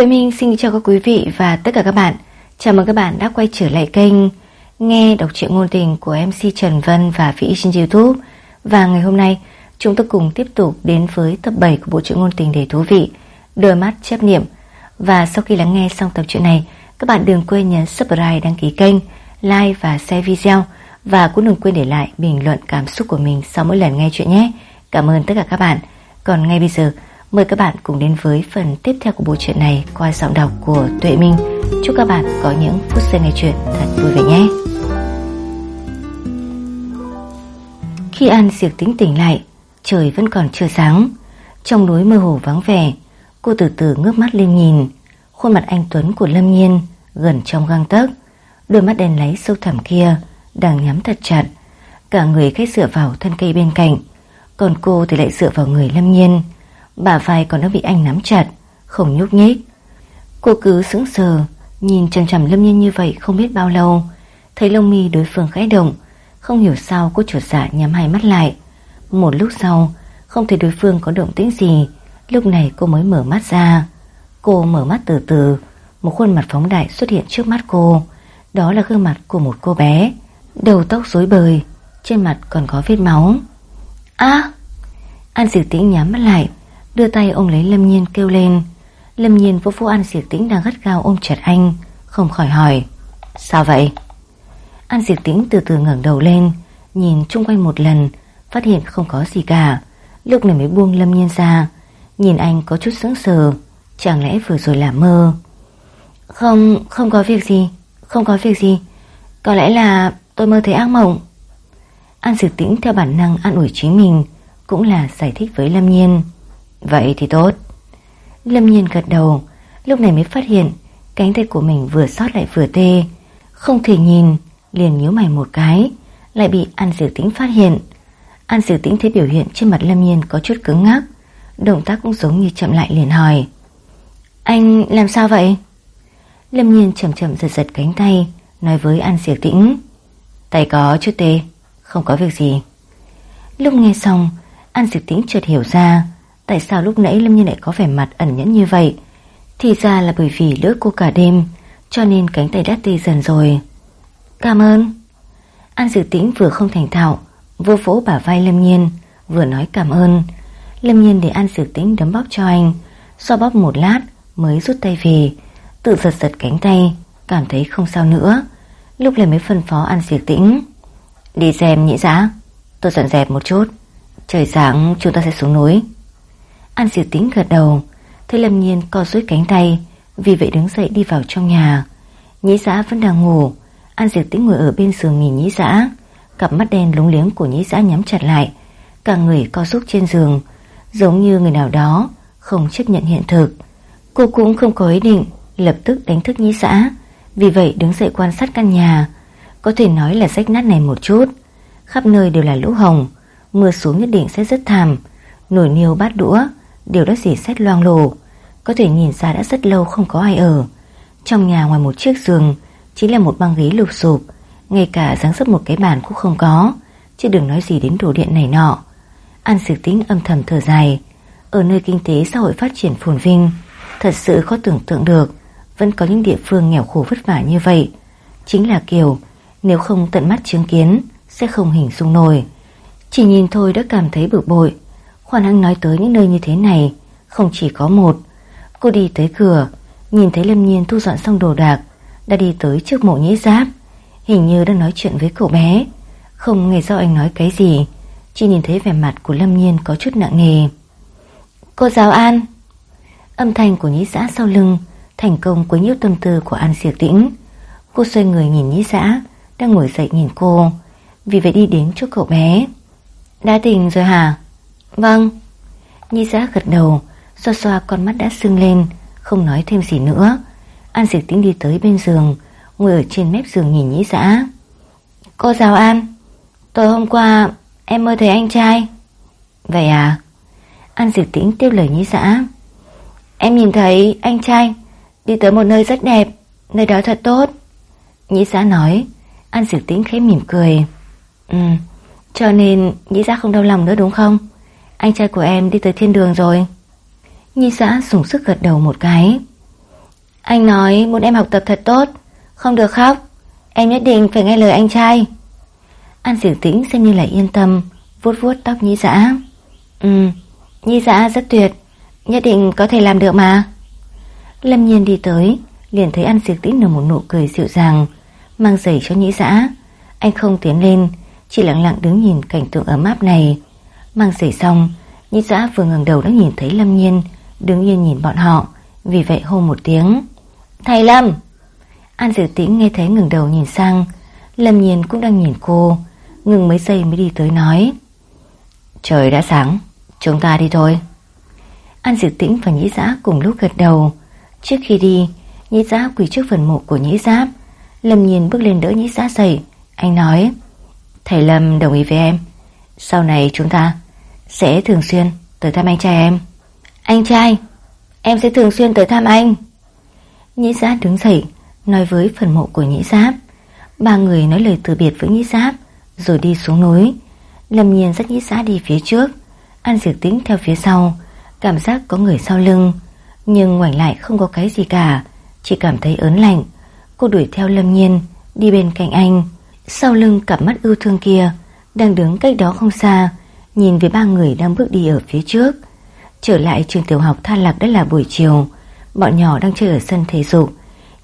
Tuệ Minh xin chào các quý vị và tất cả các bạn. Chào mừng các bạn đã quay trở lại kênh nghe đọc truyện ngôn tình của MC Trần Vân và Vĩ trên YouTube. Và ngày hôm nay chúng ta cùng tiếp tục đến với tập 7 của bộ truyện ngôn tình để thú vị Đôi mắt chấp niệm. Và sau khi lắng nghe xong tập truyện này, các bạn đừng quên nhấn subscribe, đăng ký kênh, like và share video và cũng đừng quên để lại bình luận cảm xúc của mình sau mỗi lần nghe chuyện nhé. Cảm ơn tất cả các bạn. Còn ngay bây giờ, Mời các bạn cùng đến với phần tiếp theo của bộ truyện này qua giọng đọc của Tuệ Minh. Chúc các bạn có những phút giây nghe chuyện thật vui vẻ nhé. Khi An Diệc tính tỉnh lại, trời vẫn còn chưa sáng. Trong núi mơ hồ vắng vẻ, cô từ từ ngước mắt lên nhìn. Khuôn mặt anh Tuấn của Lâm Nhiên gần trong găng tấc, đôi mắt đen láy sâu thẳm kia đang nhắm thật chặt. Cả người khách dựa vào thân cây bên cạnh, còn cô thì lại dựa vào người Lâm Nhiên bà vai còn đã bị anh nắm chặt, không nhúc nhích. Cô cứ sững sờ, nhìn chằm chằm Lâm Nhiên như vậy không biết bao lâu, thấy lông mi đối phương khẽ động, không hiểu sao cô chuột dạ nhắm hai mắt lại. Một lúc sau, không thấy đối phương có động tĩnh gì, lúc này cô mới mở mắt ra. Cô mở mắt từ từ, một khuôn mặt phóng đại xuất hiện trước mắt cô. Đó là gương mặt của một cô bé, đầu tóc rối bời, trên mặt còn có vết máu. À! An Diệp Tĩnh nhắm mắt lại, Đưa tay ôm lấy Lâm Nhiên kêu lên. Lâm Nhiên vô vô An Diệp Tĩnh đang gắt gao ôm chặt anh Không khỏi hỏi Sao vậy? An Diệp Tĩnh từ từ ngẩng đầu lên Nhìn chung quanh một lần Phát hiện không có gì cả. Lúc này mới buông Lâm Nhiên ra Nhìn anh có chút sững sờ Chẳng lẽ vừa rồi là mơ? Không, không có việc gì Không có việc gì. Có lẽ là tôi mơ thấy ác mộng. An Diệp Tĩnh theo bản năng an ủi chính mình Cũng là giải thích với Lâm Nhiên. Vậy thì tốt. Lâm nhiên gật đầu, Lúc này mới phát hiện Cánh tay của mình vừa sót lại vừa tê, Không thể nhìn, Liền nhíu mày một cái, Lại bị An Diệu Tĩnh phát hiện. An Diệu Tĩnh thấy biểu hiện trên mặt Lâm nhiên có chút cứng ngắc, Động tác cũng giống như chậm lại liền hỏi, Anh làm sao vậy? Lâm nhiên chậm chậm giật giật cánh tay, Nói với An Diệu Tĩnh, Tay có chút tê, Không có việc gì. Lúc nghe xong, An Diệu Tĩnh chợt hiểu ra Tại sao lúc nãy Lâm Nhiên lại có vẻ mặt ẩn nhẫn như vậy? Thì ra là bởi vì lỡ cô cả đêm, Cho nên cánh tay đã tê dần rồi. Cảm ơn. An dự tĩnh vừa không thành thạo, Vô vỗ bả vai Lâm Nhiên, Vừa nói cảm ơn. Lâm Nhiên để An dự tĩnh đấm bóp cho anh So bóp một lát mới rút tay về, Tự giật giật cánh tay, Cảm thấy không sao nữa. Lúc này mới phân phó An Diệp Tĩnh, Đi xem nhĩ giã Tôi dọn dẹp một chút, Trời sáng chúng ta sẽ xuống núi. An Diệu tĩnh gật đầu. Thấy Lâm Nhiên co duỗi cánh tay Vì vậy đứng dậy đi vào trong nhà. Nhĩ Dã vẫn đang ngủ. An Diệu tĩnh ngồi ở bên giường nhìn nhĩ Dã, Cặp mắt đen lúng liếng của nhĩ Dã nhắm chặt lại. Cả người co rúm trên giường. Giống như người nào đó Không chấp nhận hiện thực. Cô cũng không có ý định Lập tức đánh thức nhĩ Dã, Vì vậy đứng dậy quan sát căn nhà. Có thể nói là rách nát này một chút. Khắp nơi đều là lũ hồng. Mưa xuống nhất định sẽ rất thảm. Nồi niêu bát đũa đều đã dì xét loang lổ. Có thể nhìn ra đã rất lâu không có ai ở. Trong nhà ngoài một chiếc giường chính là một băng ghế lụp sụp, ngay cả dáng dấp một cái bàn cũng không có, chứ đừng nói gì đến đồ điện này nọ. An Sử Tính âm thầm thở dài, ở nơi kinh tế xã hội phát triển phồn vinh, thật sự khó tưởng tượng được vẫn có những địa phương nghèo khổ vất vả như vậy. Chính là kiểu nếu không tận mắt chứng kiến sẽ không hình dung nổi. Chỉ nhìn thôi đã cảm thấy bực bội, Khoan hăng nói tới những nơi như thế này, Không chỉ có một. Cô đi tới cửa, Nhìn thấy Lâm Nhiên thu dọn xong đồ đạc, Đã đi tới trước mộ nhĩ giáp. Hình như đang nói chuyện với cậu bé. Không nghe do anh nói cái gì, Chỉ nhìn thấy vẻ mặt của Lâm Nhiên có chút nặng nề. Cô giáo An. Âm thanh của nhĩ giã sau lưng, Thành công quấy nhiễu tâm tư của An Diệp Tĩnh. Cô xoay người nhìn nhĩ giã, Đang ngồi dậy nhìn cô. Vì vậy đi đến chỗ cậu bé. Đã tỉnh rồi hả? Vâng. Nhi giã gật đầu, Xoa xoa con mắt đã sưng lên, Không nói thêm gì nữa. An dịch tính đi tới bên giường, Ngồi ở trên mép giường nhìn nhĩ giã Cô giáo An. Tối hôm qua em mơ thấy anh trai. Vậy à? An dịch tĩnh tiếp lời nhĩ giã Em nhìn thấy anh trai, Đi tới một nơi rất đẹp, Nơi đó thật tốt. Nhĩ giã nói, An dịch tĩnh khẽ mỉm cười. Ừ Cho nên nhĩ giã không đau lòng nữa đúng không? Anh trai của em đi tới thiên đường rồi Nhi xã dùng sức gật đầu một cái Anh nói muốn em học tập thật tốt Không được khóc Em nhất định phải nghe lời anh trai An Diệu Tĩnh xem như là yên tâm vuốt vuốt tóc Nhĩ Dã. Ừ, Nhĩ Dã rất tuyệt, nhất định có thể làm được mà. Lâm Nhiên đi tới, liền thấy An Diệu Tĩnh nở một nụ cười dịu dàng, mang giày cho Nhĩ Dã. Anh không tiến lên, chỉ lặng lặng đứng nhìn cảnh tượng ấm áp này. Mang giày xong, Nhĩ Dã vừa ngẩng đầu đã nhìn thấy Lâm Nhiên đứng yên nhìn bọn họ, vì vậy hô một tiếng. Thầy Lâm! An Diệu Tĩnh nghe thấy ngừng đầu nhìn sang, Lâm Nhiên cũng đang nhìn cô, ngừng mấy giây mới đi tới nói. Trời đã sáng, chúng ta đi thôi. An diệu Tĩnh và Nhĩ Giã cùng lúc gật đầu. Trước khi đi, Nhĩ Giã quỳ trước phần mộ của Nhĩ Giáp. Lâm Nhiên bước lên đỡ Nhĩ Giã dậy. Anh nói, thầy Lâm đồng ý với em. Sau này chúng ta sẽ thường xuyên tới thăm anh trai em. Anh trai, em sẽ thường xuyên tới thăm anh. Nhĩ Giáp đứng dậy, nói với phần mộ của Nhĩ Giáp. Ba người nói lời từ biệt với Nhĩ Giáp, rồi đi xuống núi. Lâm nhiên dắt nhĩ Giáp đi phía trước An diệt tính theo phía sau Cảm giác có người sau lưng Nhưng ngoảnh lại không có cái gì cả Chỉ cảm thấy ớn lạnh Cô đuổi theo Lâm nhiên Đi bên cạnh anh Sau lưng cặp mắt ưu thương kia Đang đứng cách đó không xa Nhìn về ba người đang bước đi ở phía trước Trở lại trường tiểu học Tha Lạc đã là buổi chiều Bọn nhỏ đang chơi ở sân thể dục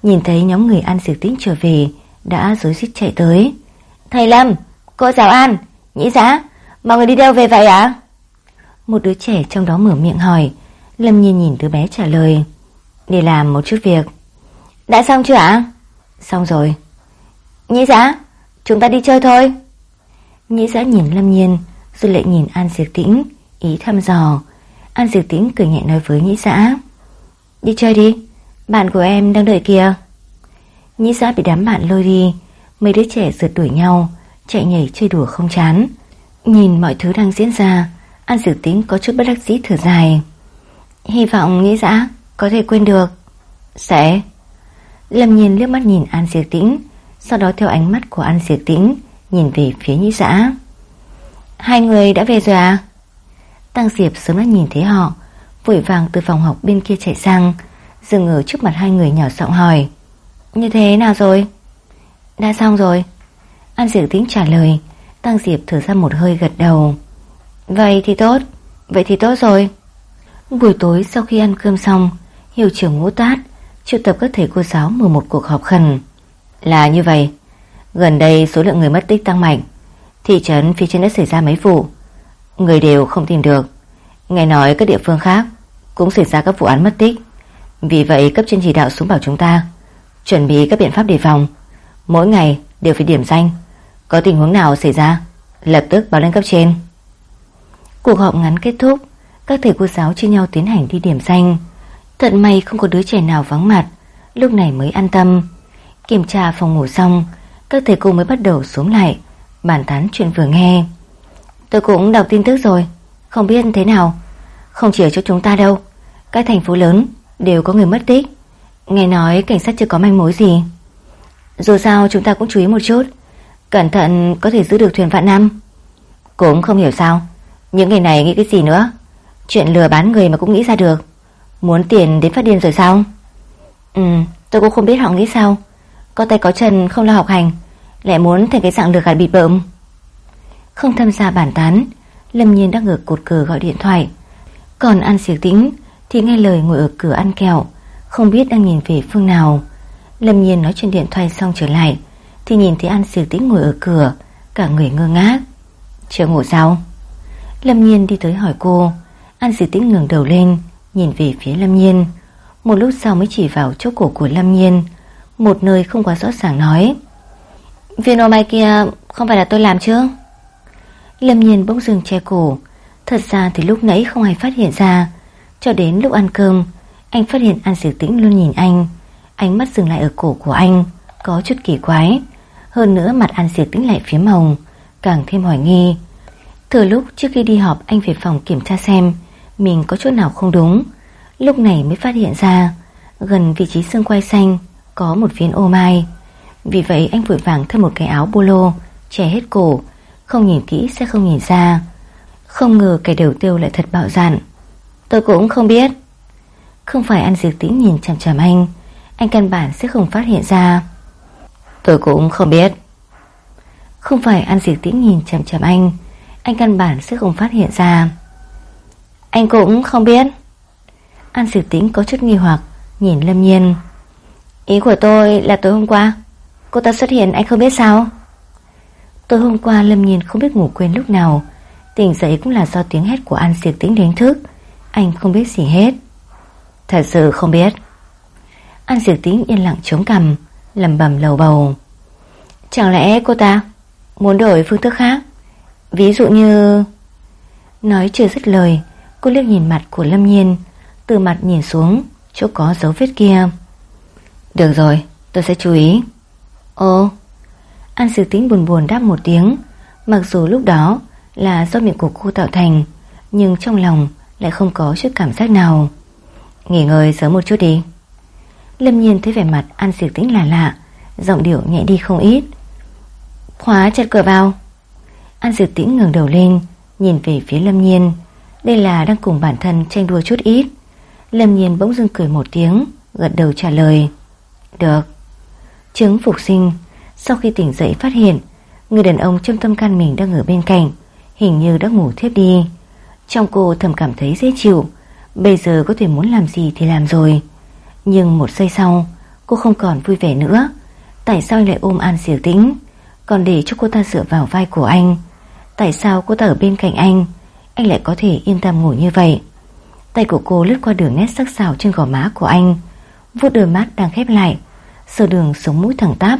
Nhìn thấy nhóm người An diệt tính trở về Đã rối rít chạy tới Thầy Lâm, cô giáo An Nhĩ giá, mọi người đi đâu về vậy ạ? Một đứa trẻ trong đó mở miệng hỏi, Lâm Nhiên nhìn đứa bé trả lời. Đi làm một chút việc. Đã xong chưa ạ? Xong rồi. Nhĩ giá, chúng ta đi chơi thôi. Nhĩ giá nhìn Lâm Nhiên, rồi lại nhìn An Diệp Tĩnh, ý thăm dò. An Diệp Tĩnh cười nhẹ nói với Nhĩ Giã Đi chơi đi, bạn của em đang đợi kìa. Nhĩ Giã bị đám bạn lôi đi, mấy đứa trẻ rượt đuổi nhau, chạy nhảy chơi đùa không chán. Nhìn mọi thứ đang diễn ra, An Diệp Tĩnh có chút bất đắc dĩ thở dài. Hy vọng Nhĩ Giã có thể quên được. Sẽ. Lâm nhiên liếc mắt nhìn An Diệp Tĩnh, sau đó theo ánh mắt của An Diệp Tĩnh nhìn về phía Nhĩ Giã Hai người đã về rồi à? Tăng Diệp sớm đã nhìn thấy họ, vội vàng từ phòng học bên kia chạy sang, dừng ở trước mặt hai người nhỏ giọng hỏi. Như thế nào rồi? Đã xong rồi. An Diệu tính trả lời Tăng Diệp thở ra một hơi gật đầu Vậy thì tốt Vậy thì tốt rồi Buổi tối sau khi ăn cơm xong Hiệu trưởng ngũ tát Triệu tập các thầy cô giáo mở một cuộc họp khẩn Là như vậy Gần đây số lượng người mất tích tăng mạnh Thị trấn phía trên đã xảy ra mấy vụ. Người đều không tìm được. Nghe nói các địa phương khác Cũng xảy ra các vụ án mất tích. Vì vậy, cấp trên chỉ đạo xuống bảo chúng ta, Chuẩn bị các biện pháp đề phòng. Mỗi ngày đều phải điểm danh. Có tình huống nào xảy ra, Lập tức báo lên cấp trên. Cuộc họp ngắn kết thúc, Các thầy cô giáo chia nhau tiến hành đi điểm danh. Tận may không có đứa trẻ nào vắng mặt, Lúc này mới an tâm. Kiểm tra phòng ngủ xong, Các thầy cô mới bắt đầu xuống lại. Bàn tán chuyện vừa nghe. Tôi cũng đọc tin tức rồi. Không biết thế nào. Không chỉ ở chỗ chúng ta đâu. Các thành phố lớn đều có người mất tích. Nghe nói cảnh sát chưa có manh mối gì. Dù sao chúng ta cũng chú ý một chút. Cẩn thận có thể giữ được thuyền vạn năm Cũng không hiểu sao. Những ngày này nghĩ cái gì nữa? Chuyện lừa bán người mà cũng nghĩ ra được. Muốn tiền đến phát điên rồi sao? Ừ tôi cũng không biết họ nghĩ sao. Có tay có chân không lo học hành. Lại muốn thành cái dạng lừa gạt bịt bợm Không? Tham gia bản tán, Lâm nhiên đang ngược cột cờ gọi điện thoại. Còn ăn Siệt tĩnh Thì nghe lời ngồi ở cửa ăn kẹo, Không biết đang nhìn về phương nào. Lâm nhiên nói chuyện điện thoại xong trở lại, thì nhìn thấy An Siệt Tĩnh ngồi ở cửa, Cả người ngơ ngác. Chưa ngủ sao? Lâm Nhiên đi tới hỏi cô. An Siệt Tĩnh ngừng đầu lên, Nhìn về phía Lâm Nhiên. Một lúc sau mới chỉ vào chỗ cổ của Lâm Nhiên, Một nơi không quá rõ ràng nói Viên ô mai kia Không phải là tôi làm chứ? Lâm Nhiên bỗng dừng che cổ. Thật ra thì lúc nãy không ai phát hiện ra. Cho đến lúc ăn cơm, Anh phát hiện An Sử Tĩnh luôn nhìn anh. Ánh mắt dừng lại ở cổ của anh, Có chút kỳ quái. Hơn nữa mặt An Sử Tĩnh lại phía màu Càng thêm hoài nghi. Thừa lúc trước khi đi họp, anh về phòng kiểm tra xem, Mình có chỗ nào không đúng. Lúc này mới phát hiện ra, Gần vị trí xương quai xanh, Có một viên ô mai. Vì vậy anh vội vàng thêm một cái áo polo, Che hết cổ Không nhìn kỹ sẽ không nhìn ra. Không ngờ cái đầu tiêu lại thật bạo dạn. Tôi cũng không biết. Không phải anh Diệp Tĩnh nhìn chằm chằm anh Anh căn bản sẽ không phát hiện ra. Tôi cũng không biết. Không phải anh Diệp Tĩnh nhìn chằm chằm anh Anh căn bản sẽ không phát hiện ra. Anh cũng không biết. An Diệp Tĩnh có chút nghi hoặc Nhìn Lâm Nhiên. Ý của tôi là tối hôm qua Cô ta xuất hiện, anh không biết sao? Tối hôm qua Lâm Nhiên không biết ngủ quên lúc nào. Tỉnh dậy cũng là do tiếng hét của An Diệp Tĩnh đánh thức. Anh không biết gì hết. Thật sự không biết. An Diệp Tĩnh yên lặng chống cằm lầm bầm lầu bầu. Chẳng lẽ cô ta Muốn đổi phương thức khác? Ví dụ như Nói chưa dứt lời, Cô liếc nhìn mặt của Lâm Nhiên, Từ mặt nhìn xuống, Chỗ có dấu vết kia. Được rồi, tôi sẽ chú ý. Ồ. An Diệp Tĩnh buồn buồn đáp một tiếng. Mặc dù lúc đó là do miệng của cô tạo thành, Nhưng trong lòng lại không có chút cảm giác nào. Nghỉ ngơi sớm một chút đi. Lâm nhiên thấy vẻ mặt An Diệp Tĩnh là lạ, Giọng điệu nhẹ đi không ít. Khóa chặt cửa vào. An Diệp Tĩnh ngẩng đầu lên, Nhìn về phía Lâm nhiên. Đây là đang cùng bản thân tranh đua chút ít. Lâm nhiên bỗng dưng cười một tiếng, Gật đầu trả lời. Được. Chứng phục sinh. Sau khi tỉnh dậy phát hiện, Người đàn ông trong tâm can mình đang ở bên cạnh, Hình như đã ngủ thiếp đi. Trong cô thầm cảm thấy dễ chịu, Bây giờ có thể muốn làm gì thì làm rồi. Nhưng một giây sau, Cô không còn vui vẻ nữa. Tại sao anh lại ôm An Diệu Tĩnh? Còn để cho cô ta dựa vào vai của anh. Tại sao cô ta ở bên cạnh anh? Anh lại có thể yên tâm ngủ như vậy. Tay của cô lướt qua đường nét sắc sảo trên gò má của anh. Vuốt đôi mắt đang khép lại. Sờ đường sống mũi thẳng tắp,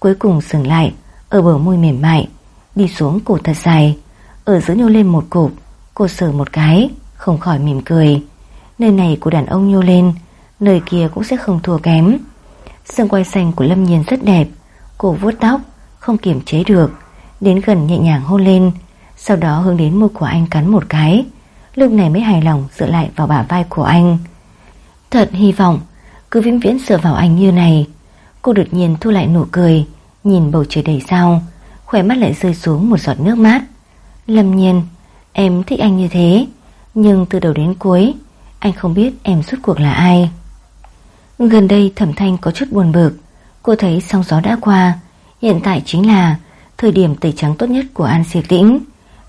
Cuối cùng dừng lại Ở bờ môi mềm mại, Đi xuống cổ thật dài. Ở giữa nhô lên một cục Cô sờ một cái, Không khỏi mỉm cười. Nơi này của đàn ông nhô lên, Nơi kia cũng sẽ không thua kém. Sương quay xanh của Lâm Nhiên rất đẹp, Cô vuốt tóc, Không kiềm chế được, Đến gần nhẹ nhàng hôn lên, Sau đó hướng đến môi của anh cắn một cái. Lúc này mới hài lòng dựa lại vào bả vai của anh. Thật hy vọng, Cứ vĩnh viễn dựa vào anh như này Cô đột nhiên thu lại nụ cười, Nhìn bầu trời đầy sao, Khỏe mắt lại rơi xuống một giọt nước mát. Lâm nhiên, Em thích anh như thế, Nhưng từ đầu đến cuối, Anh không biết em suốt cuộc là ai. Gần đây thẩm thanh có chút buồn bực, Cô thấy sóng gió đã qua, Hiện tại chính là Thời điểm tẩy trắng tốt nhất của An Siệt Tĩnh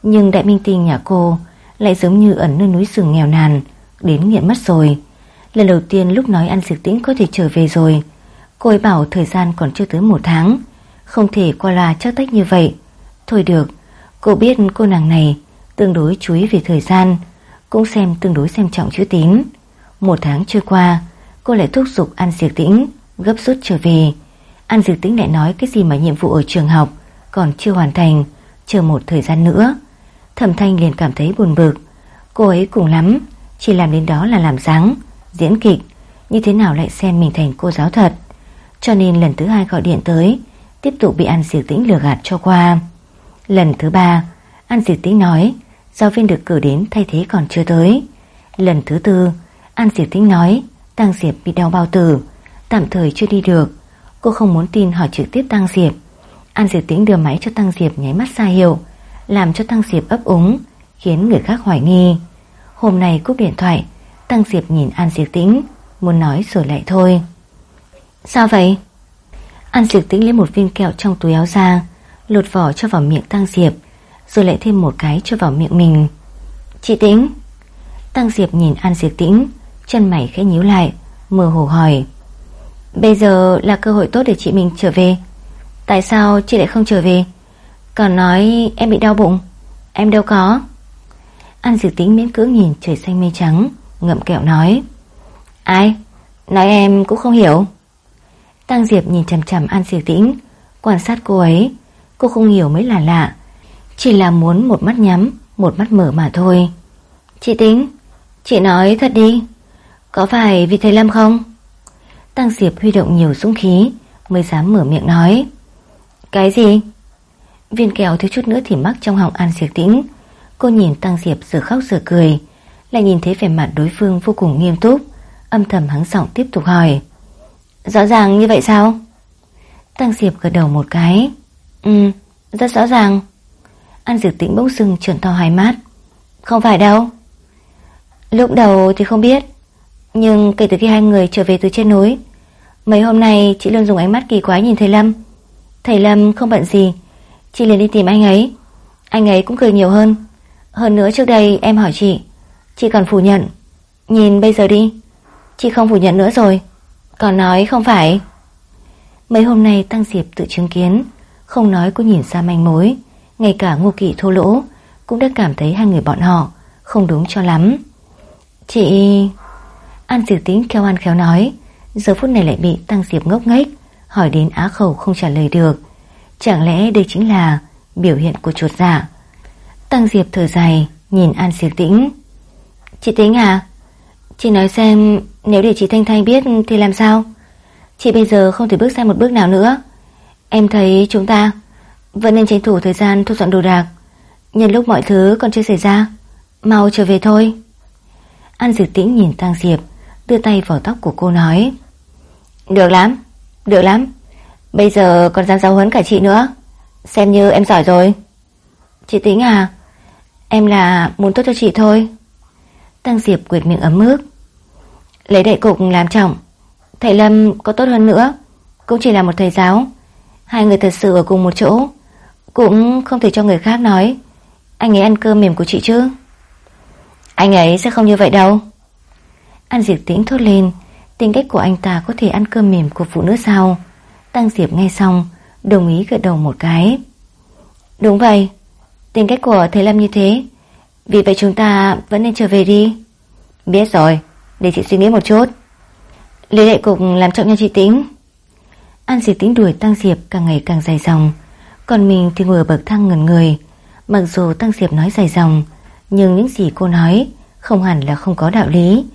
Nhưng đại minh tinh nhà cô Lại giống như ẩn nơi núi rừng nghèo nàn, Đến nghiện mất rồi. Lần đầu tiên lúc nói An Siệt Tĩnh có thể trở về rồi Cô ấy bảo thời gian còn chưa tới một tháng. Không thể qua loa chắc tách như vậy. Thôi được, Cô biết cô nàng này Tương đối chú ý về thời gian, Cũng xem tương đối xem trọng chữ tín. Một tháng trôi qua, Cô lại thúc giục An diệt Tĩnh Gấp rút trở về. An Diệp Tĩnh lại nói cái gì mà nhiệm vụ ở trường học Còn chưa hoàn thành, Chờ một thời gian nữa. Thẩm Thanh liền cảm thấy buồn bực. Cô ấy cùng lắm, Chỉ làm đến đó là làm dáng, Diễn kịch. Như thế nào lại xem mình thành cô giáo thật? Cho nên lần thứ hai gọi điện tới, Tiếp tục bị An Diệp Tĩnh lừa gạt cho qua. Lần thứ ba, An Diệp Tĩnh nói, Giáo viên được cử đến thay thế còn chưa tới. Lần thứ tư, An Diệp Tĩnh nói Tăng Diệp bị đau bao tử, Tạm thời chưa đi được. Cô không muốn tin hỏi trực tiếp Tăng Diệp. An Diệp Tĩnh đưa máy cho Tăng Diệp nháy mắt xa hiệu, Làm cho Tăng Diệp ấp úng, Khiến người khác hoài nghi. Hôm nay cúp điện thoại Tăng Diệp nhìn An Diệp Tĩnh, Muốn nói rồi lại thôi. Sao vậy? An Diệp Tĩnh lấy một viên kẹo trong túi áo ra, Lột vỏ cho vào miệng Tăng Diệp, Rồi lại thêm một cái cho vào miệng mình. Chị Tĩnh. Tăng Diệp nhìn An Diệp Tĩnh, Chân mày khẽ nhíu lại, Mơ hồ hỏi. Bây giờ là cơ hội tốt để chị mình trở về. Tại sao chị lại không trở về? Còn nói em bị đau bụng. Em đâu có. An Diệp Tĩnh miễn cưỡng nhìn trời xanh mây trắng, Ngậm kẹo nói. Ai? Nói em cũng không hiểu. Tăng Diệp nhìn chằm chằm An Diệp Tĩnh. Quan sát cô ấy, Cô không hiểu mới là lạ. Chỉ là muốn một mắt nhắm, Một mắt mở mà thôi. Chị Tĩnh, Chị nói thật đi. Có phải vì thầy Lâm không? Tăng Diệp huy động nhiều dũng khí, Mới dám mở miệng nói. Cái gì? Viên kẹo thiếu chút nữa thì mắc trong họng An Diệp Tĩnh. Cô nhìn Tăng Diệp giờ khóc giờ cười, Lại nhìn thấy vẻ mặt đối phương vô cùng nghiêm túc, Âm thầm hắng giọng tiếp tục hỏi. Rõ ràng như vậy sao? Tăng Diệp gật đầu một cái. Ừ rất rõ ràng. An Diệp Tĩnh bỗng dưng trợn to hai mắt. Không phải đâu. Lúc đầu thì không biết, Nhưng kể từ khi hai người trở về từ trên núi, Mấy hôm nay chị luôn dùng ánh mắt kỳ quái nhìn thầy Lâm. Thầy Lâm không bận gì, Chị liền đi tìm anh ấy. Anh ấy cũng cười nhiều hơn. Hơn nữa trước đây em hỏi chị Chị còn phủ nhận. Nhìn bây giờ đi, Chị không phủ nhận nữa rồi. Còn nói không phải? Mấy hôm nay Tăng Diệp tự chứng kiến, Không nói cô nhìn ra manh mối, Ngay cả ngô kỵ thô lỗ Cũng đã cảm thấy hai người bọn họ Không đúng cho lắm. Chị... An Diệp tính khéo ăn khéo nói, Giờ phút này lại bị Tăng Diệp ngốc nghếch, Hỏi đến á khẩu không trả lời được. Chẳng lẽ đây chính là Biểu hiện của chuột dạ? Tăng Diệp thở dài, Nhìn An Diệp tĩnh. Chị tính à Chị nói xem nếu để chị Thanh Thanh biết Thì làm sao? Chị bây giờ không thể bước sang một bước nào nữa. Em thấy chúng ta Vẫn nên tranh thủ thời gian thu dọn đồ đạc. Nhân lúc mọi thứ còn chưa xảy ra, Mau trở về thôi. An Diệp tĩnh nhìn Tăng Diệp, Đưa tay vào tóc của cô nói, Được lắm Được lắm. Bây giờ còn dám giáo huấn cả chị nữa. Xem như em giỏi rồi. Chị tính à Em là muốn tốt cho chị thôi. Tăng Diệp quyệt miệng ấm ức. Lấy đại cục làm trọng. Thầy Lâm có tốt hơn nữa. Cũng chỉ là một thầy giáo. Hai người thật sự ở cùng một chỗ. Cũng không thể cho người khác nói. Anh ấy ăn cơm mềm của chị chứ? Anh ấy sẽ không như vậy đâu. An Diệp tĩnh thốt lên. Tính cách của anh ta có thể ăn cơm mềm của phụ nữ sao? Tăng Diệp nghe xong, Đồng ý gật đầu một cái. Đúng vậy. Tính cách của thầy Lâm như thế. Vì vậy chúng ta vẫn nên trở về đi. Biết rồi. Để chị suy nghĩ một chút. Lý lệ cục làm trọng nha chị tính An Diệp tính đuổi Tăng Diệp càng ngày càng dài dòng. Còn mình thì ngồi ở bậc thang ngẩn người. Mặc dù Tăng Diệp nói dài dòng, Nhưng những gì cô nói Không hẳn là không có đạo lý.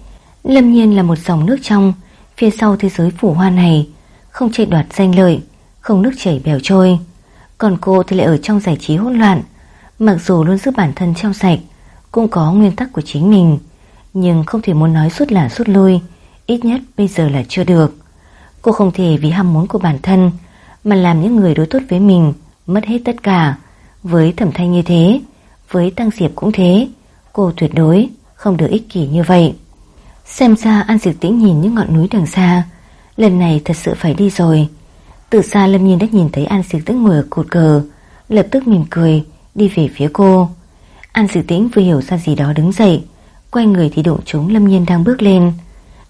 Lâm nhiên là một dòng nước trong, Phía sau thế giới phủ hoa này, Không chạy đoạt danh lợi, Không nước chảy bèo trôi. Còn cô thì lại ở trong giải trí hỗn loạn, Mặc dù luôn giữ bản thân trong sạch, Cũng có nguyên tắc của chính mình. Nhưng không thể muốn nói suốt là suốt lui, Ít nhất bây giờ là chưa được. Cô không thể vì ham muốn của bản thân Mà làm những người đối tốt với mình Mất hết tất cả. Với thẩm thanh như thế, Với tăng diệp cũng thế, Cô tuyệt đối không được ích kỷ như vậy. Xem ra An Diệp Tĩnh nhìn những ngọn núi đằng xa, Lần này thật sự phải đi rồi. Từ xa Lâm Nhiên đã nhìn thấy An Diệp Tĩnh ngồi ở cột cờ, Lập tức mỉm cười, Đi về phía cô. An Diệp Tĩnh vừa hiểu ra gì đó đứng dậy Quay người thì đụng trúng Lâm Nhiên đang bước lên.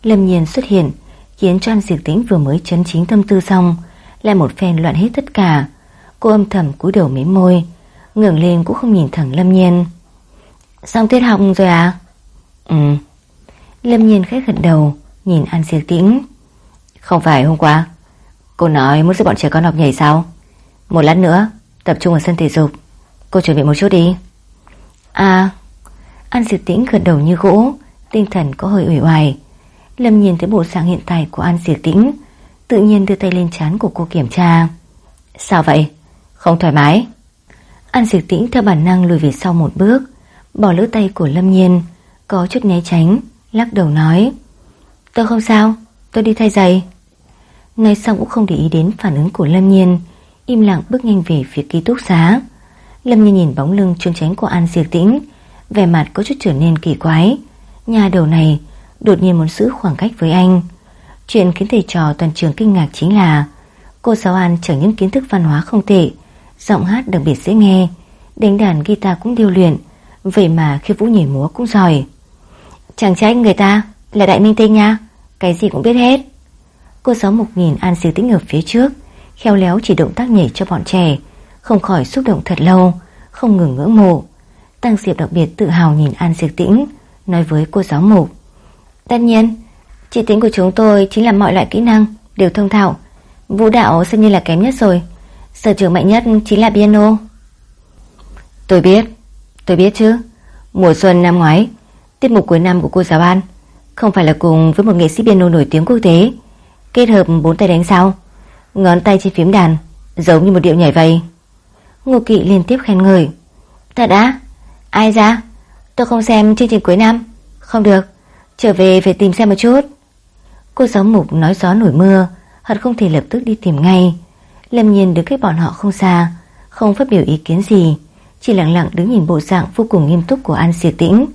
Lâm Nhiên xuất hiện, Khiến cho An Diệp Tĩnh vừa mới chấn chính tâm tư xong, Lại một phen loạn hết tất cả. Cô âm thầm cúi đầu mím môi, ngẩng lên cũng không nhìn thẳng Lâm Nhiên. Xong tiết học rồi à? Ừ. Lâm Nhiên khẽ gật đầu, Nhìn An Diệp Tĩnh. Không phải hôm qua, Cô nói muốn giúp bọn trẻ con học nhảy sao? Một lát nữa, tập trung ở sân thể dục, Cô chuẩn bị một chút đi. À An Diệp Tĩnh gật đầu như gỗ, Tinh thần có hơi ủy oải. Lâm nhìn thấy bộ dạng hiện tại của An Diệp Tĩnh, Tự nhiên đưa tay lên chán của cô kiểm tra. Sao vậy? Không thoải mái. An Diệp Tĩnh theo bản năng lùi về sau một bước, Bỏ lỡ tay của Lâm Nhiên, Có chút né tránh, Lắc đầu nói. Tôi không sao, Tôi đi thay giày. Ngay xong cũng không để ý đến phản ứng của Lâm Nhiên, Im lặng bước nhanh về phía ký túc xá. Lâm Nhiên nhìn bóng lưng trốn tránh của An Diệp Tĩnh Vẻ mặt có chút trở nên kỳ quái. Nhà đầu này Đột nhiên muốn giữ khoảng cách với anh. Chuyện khiến thầy trò toàn trường kinh ngạc chính là Cô giáo An chẳng những kiến thức văn hóa không tệ, Giọng hát đặc biệt dễ nghe, Đánh đàn guitar cũng điêu luyện, Vậy mà khi vũ nhảy múa cũng giỏi. Chẳng trách người ta là đại minh tinh nha, Cái gì cũng biết hết. Cô giáo mục nhìn An Siêu Tĩnh ở phía trước, Khéo léo chỉ động tác nhảy cho bọn trẻ, Không khỏi xúc động thật lâu, Không ngừng ngưỡng mộ. Tăng Diệp đặc biệt tự hào nhìn An Diệp Tĩnh, Nói với cô giáo mục. Tất nhiên Chỉ tính của chúng tôi chính là mọi loại kỹ năng Đều thông thạo. Vũ đạo xem như là kém nhất rồi. Sở trường mạnh nhất chính là piano. Tôi biết Tôi biết chứ. Mùa xuân năm ngoái, Tiết mục cuối năm của cô giáo An Không phải là cùng với một nghệ sĩ piano nổi tiếng quốc tế, Kết hợp bốn tay đánh sao. Ngón tay trên phím đàn Giống như một điệu nhảy vậy. Ngô Kỵ liên tiếp khen ngợi. Thật đã Ai ra? Tôi không xem chương trình cuối năm. Không được. Trở về phải tìm xem một chút. Cô giáo mục nói gió nổi mưa. Hận không thể lập tức đi tìm ngay. Lâm nhiên đứng cách bọn họ không xa. Không phát biểu ý kiến gì. Chỉ lặng lặng đứng nhìn bộ dạng vô cùng nghiêm túc của An Diệp Tĩnh.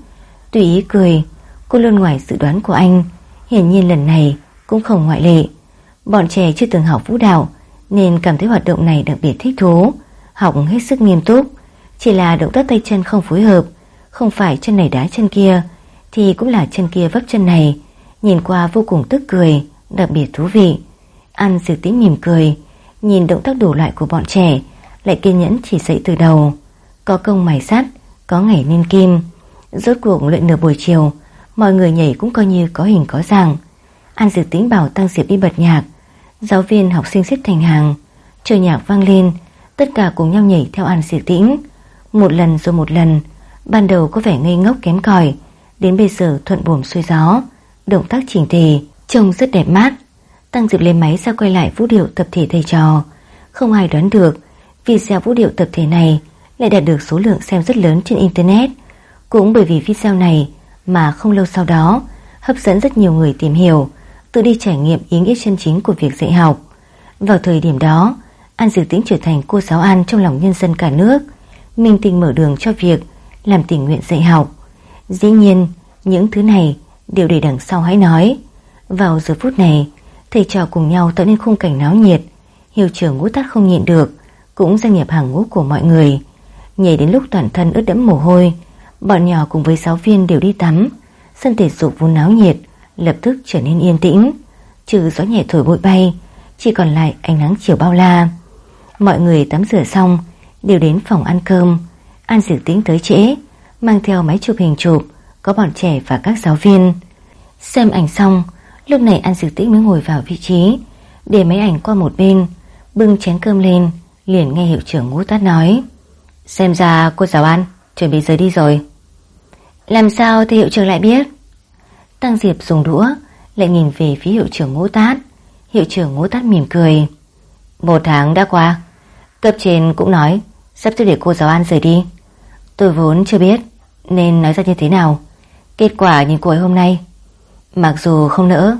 Tùy ý cười Cô luôn ngoài dự đoán của anh. Hiển nhiên lần này cũng không ngoại lệ. Bọn trẻ chưa từng học vũ đạo nên cảm thấy hoạt động này đặc biệt thích thú, học hết sức nghiêm túc. Chỉ là động tác tay chân không phối hợp, không phải chân này đá chân kia, thì cũng là chân kia vấp chân này. Nhìn qua vô cùng tức cười, đặc biệt thú vị. Ăn dự tính mỉm cười, nhìn động tác đủ loại của bọn trẻ, lại kiên nhẫn chỉ dạy từ đầu. Có công mài sắt, có ngày nên kim. Rốt cuộc luyện nửa buổi chiều, mọi người nhảy cũng coi như có hình có dạng. An dự Tính bảo Tăng Diệp đi bật nhạc, giáo viên học sinh xếp thành hàng, chơi nhạc vang lên, tất cả cùng nhau nhảy theo An Dược Tĩnh. Một lần rồi một lần, ban đầu có vẻ ngây ngốc kém cỏi, đến bây giờ thuận buồm xuôi gió, động tác chỉnh tề, trông rất đẹp mắt. Tăng Diệp lên máy ra quay lại vũ điệu tập thể thầy trò, không ai đoán được video vũ điệu tập thể này lại đạt được số lượng xem rất lớn trên internet. Cũng bởi vì video này mà không lâu sau đó hấp dẫn rất nhiều người tìm hiểu, tự đi trải nghiệm ý nghĩa chân chính của việc dạy học. Vào thời điểm đó, An Dược Tĩnh trở thành cô giáo An trong lòng nhân dân cả nước, minh tình mở đường cho việc làm tình nguyện dạy học. Dĩ nhiên, những thứ này đều để đằng sau hãy nói. Vào giờ phút này, thầy trò cùng nhau tạo nên khung cảnh náo nhiệt, hiệu trưởng ngũ tắt không nhịn được, cũng gia nhập hàng ngũ của mọi người. Nhảy đến lúc toàn thân ướt đẫm mồ hôi, bọn nhỏ cùng với giáo viên đều đi tắm, sân thể dục vốn náo nhiệt, lập tức trở nên yên tĩnh, trừ gió nhẹ thổi bụi bay, chỉ còn lại ánh nắng chiều bao la. Mọi người tắm rửa xong, đều đến phòng ăn cơm, An Dược Tĩnh tới trễ, mang theo máy chụp hình chụp, có bọn trẻ và các giáo viên. Xem ảnh xong, lúc này An Dược Tĩnh mới ngồi vào vị trí, để máy ảnh qua một bên, bưng chén cơm lên, liền nghe hiệu trưởng ngũ tát nói. Xem ra cô giáo An chuẩn bị rời đi rồi. Làm sao thì hiệu trưởng lại biết? Tăng Diệp dùng đũa, lại nhìn về phía hiệu trưởng ngũ tát. Hiệu trưởng ngũ tát mỉm cười. Một tháng đã qua, cấp trên cũng nói sắp xếp để cô giáo An rời đi. Tôi vốn chưa biết nên nói ra như thế nào. Kết quả nhìn cô ấy hôm nay, mặc dù không nỡ,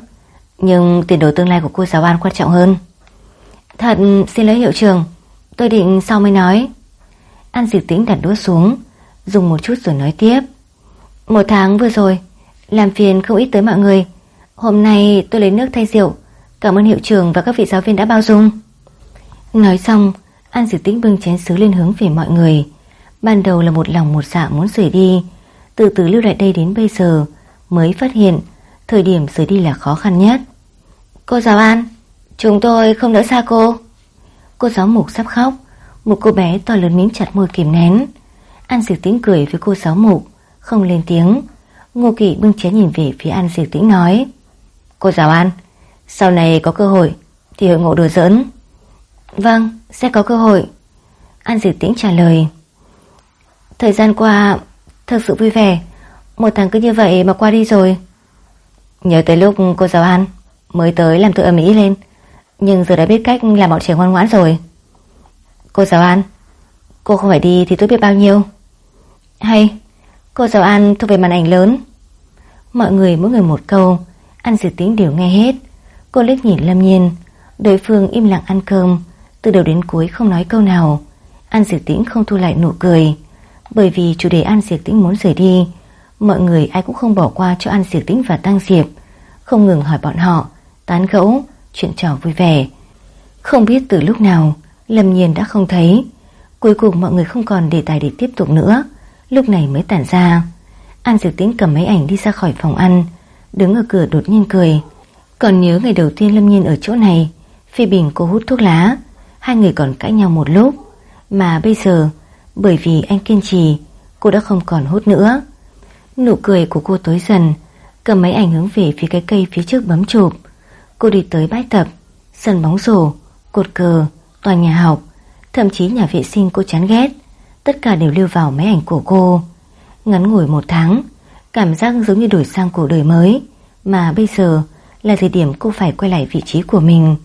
nhưng tiền đồ tương lai của cô giáo An quan trọng hơn. Thật xin lỗi hiệu trường, tôi định sau mới nói. An dịch tĩnh đặt đũa xuống, dùng một chút rồi nói tiếp. Một tháng vừa rồi, làm phiền không ít tới mọi người. Hôm nay tôi lấy nước thay rượu, cảm ơn hiệu trường và các vị giáo viên đã bao dung. Nói xong, An diệt tĩnh bưng chén sứ lên hướng về mọi người. Ban đầu là một lòng một dạ muốn rời đi, từ từ lưu lại đây đến bây giờ mới phát hiện thời điểm rời đi là khó khăn nhất. Cô giáo An, chúng tôi không đỡ xa cô. Cô giáo mục sắp khóc, một cô bé to lớn miếng chặt môi kìm nén. An Diệp Tĩnh cười với cô giáo mục, không lên tiếng. Ngô Kỵ bưng chén nhìn về phía An Diệp Tĩnh nói. Cô giáo An, sau này có cơ hội thì hội ngộ đùa giỡn. Vâng, sẽ có cơ hội. An Diệp Tĩnh trả lời. Thời gian qua thật sự vui vẻ, một tháng cứ như vậy mà qua đi rồi. Nhớ tới lúc cô giáo An mới tới làm tôi ầm ĩ lên, nhưng giờ đã biết cách làm bọn trẻ ngoan ngoãn rồi. Cô giáo An, cô không phải đi thì tôi biết bao nhiêu. Hay, cô giáo An thuộc về màn ảnh lớn. Mọi người mỗi người một câu, An dự tính đều nghe hết. Cô liếc nhìn Lâm Nhiên, đối phương im lặng ăn cơm, từ đầu đến cuối không nói câu nào. An Diệt Tĩnh không thu lại nụ cười, bởi vì chủ đề An Diệt Tĩnh muốn rời đi, mọi người ai cũng không bỏ qua cho An Diệt Tĩnh và Tăng Diệp, không ngừng hỏi bọn họ, tán gẫu, chuyện trò vui vẻ. Không biết từ lúc nào, Lâm Nhiên đã không thấy. Cuối cùng mọi người không còn đề tài để tiếp tục nữa, lúc này mới tản ra. An Diệp Tĩnh cầm máy ảnh đi ra khỏi phòng ăn, đứng ở cửa đột nhiên cười. Còn nhớ ngày đầu tiên Lâm Nhiên ở chỗ này, Phi Bình cô hút thuốc lá, hai người còn cãi nhau một lúc. Mà bây giờ, bởi vì anh kiên trì, cô đã không còn hút nữa. Nụ cười của cô tối dần, cầm máy ảnh hướng về phía cái cây phía trước bấm chụp. Cô đi tới bãi tập, sân bóng rổ, cột cờ, tòa nhà học, thậm chí nhà vệ sinh cô chán ghét, tất cả đều lưu vào máy ảnh của cô. Ngắn ngủi một tháng, cảm giác giống như đổi sang cuộc đời mới, mà bây giờ là thời điểm cô phải quay lại vị trí của mình.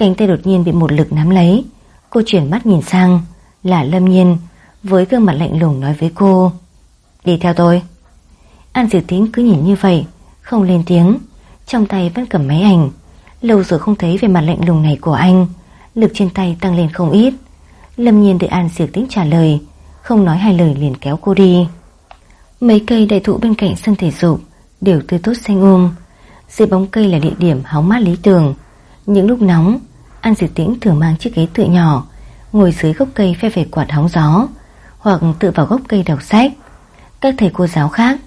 Cánh tay đột nhiên bị một lực nắm lấy, cô chuyển mắt nhìn sang, là Lâm Nhiên, với gương mặt lạnh lùng nói với cô. Đi theo tôi. An diệu tín cứ nhìn như vậy, không lên tiếng, trong tay vẫn cầm máy ảnh. Lâu rồi không thấy về mặt lạnh lùng này của anh, lực trên tay tăng lên không ít. Lâm nhiên đợi An diệu tín trả lời, không nói hai lời liền kéo cô đi. Mấy cây đại thụ bên cạnh sân thể dục đều tươi tốt xanh um. Dưới bóng cây là địa điểm hóng mát lý tưởng. Những lúc nóng An Diệt Tĩnh thường mang chiếc ghế tựa nhỏ, Ngồi dưới gốc cây phe về quạt hóng gió, Hoặc tự vào gốc cây đọc sách. Các thầy cô giáo khác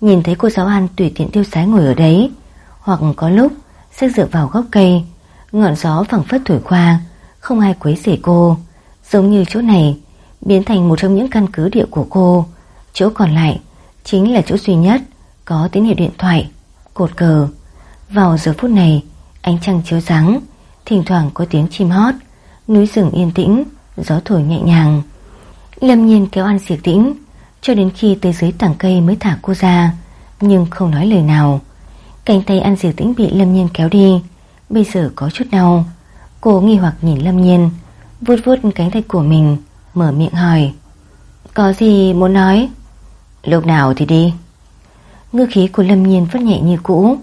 Nhìn thấy cô giáo An tùy tiện tiêu sái ngồi ở đấy, Hoặc có lúc Sẽ dựa vào gốc cây, Ngọn gió phẳng phất thổi qua, Không ai quấy rầy cô. Giống như chỗ này, Biến thành một trong những căn cứ địa của cô. Chỗ còn lại Chính là chỗ duy nhất Có tín hiệu điện thoại, Cột cờ. Vào giờ phút này, Ánh trăng chiếu sáng Thỉnh thoảng có tiếng chim hót. Núi rừng yên tĩnh, Gió thổi nhẹ nhàng. Lâm nhiên kéo An Diệp Tĩnh, Cho đến khi tới dưới tảng cây mới thả cô ra, Nhưng không nói lời nào. Cánh tay An Diệp Tĩnh bị Lâm nhiên kéo đi. Bây giờ có chút đau. Cô nghi hoặc nhìn Lâm nhiên, vuốt vuốt cánh tay của mình, Mở miệng hỏi. Có gì muốn nói? Lúc nào thì đi. Ngư khí của Lâm nhiên vẫn nhẹ như cũ,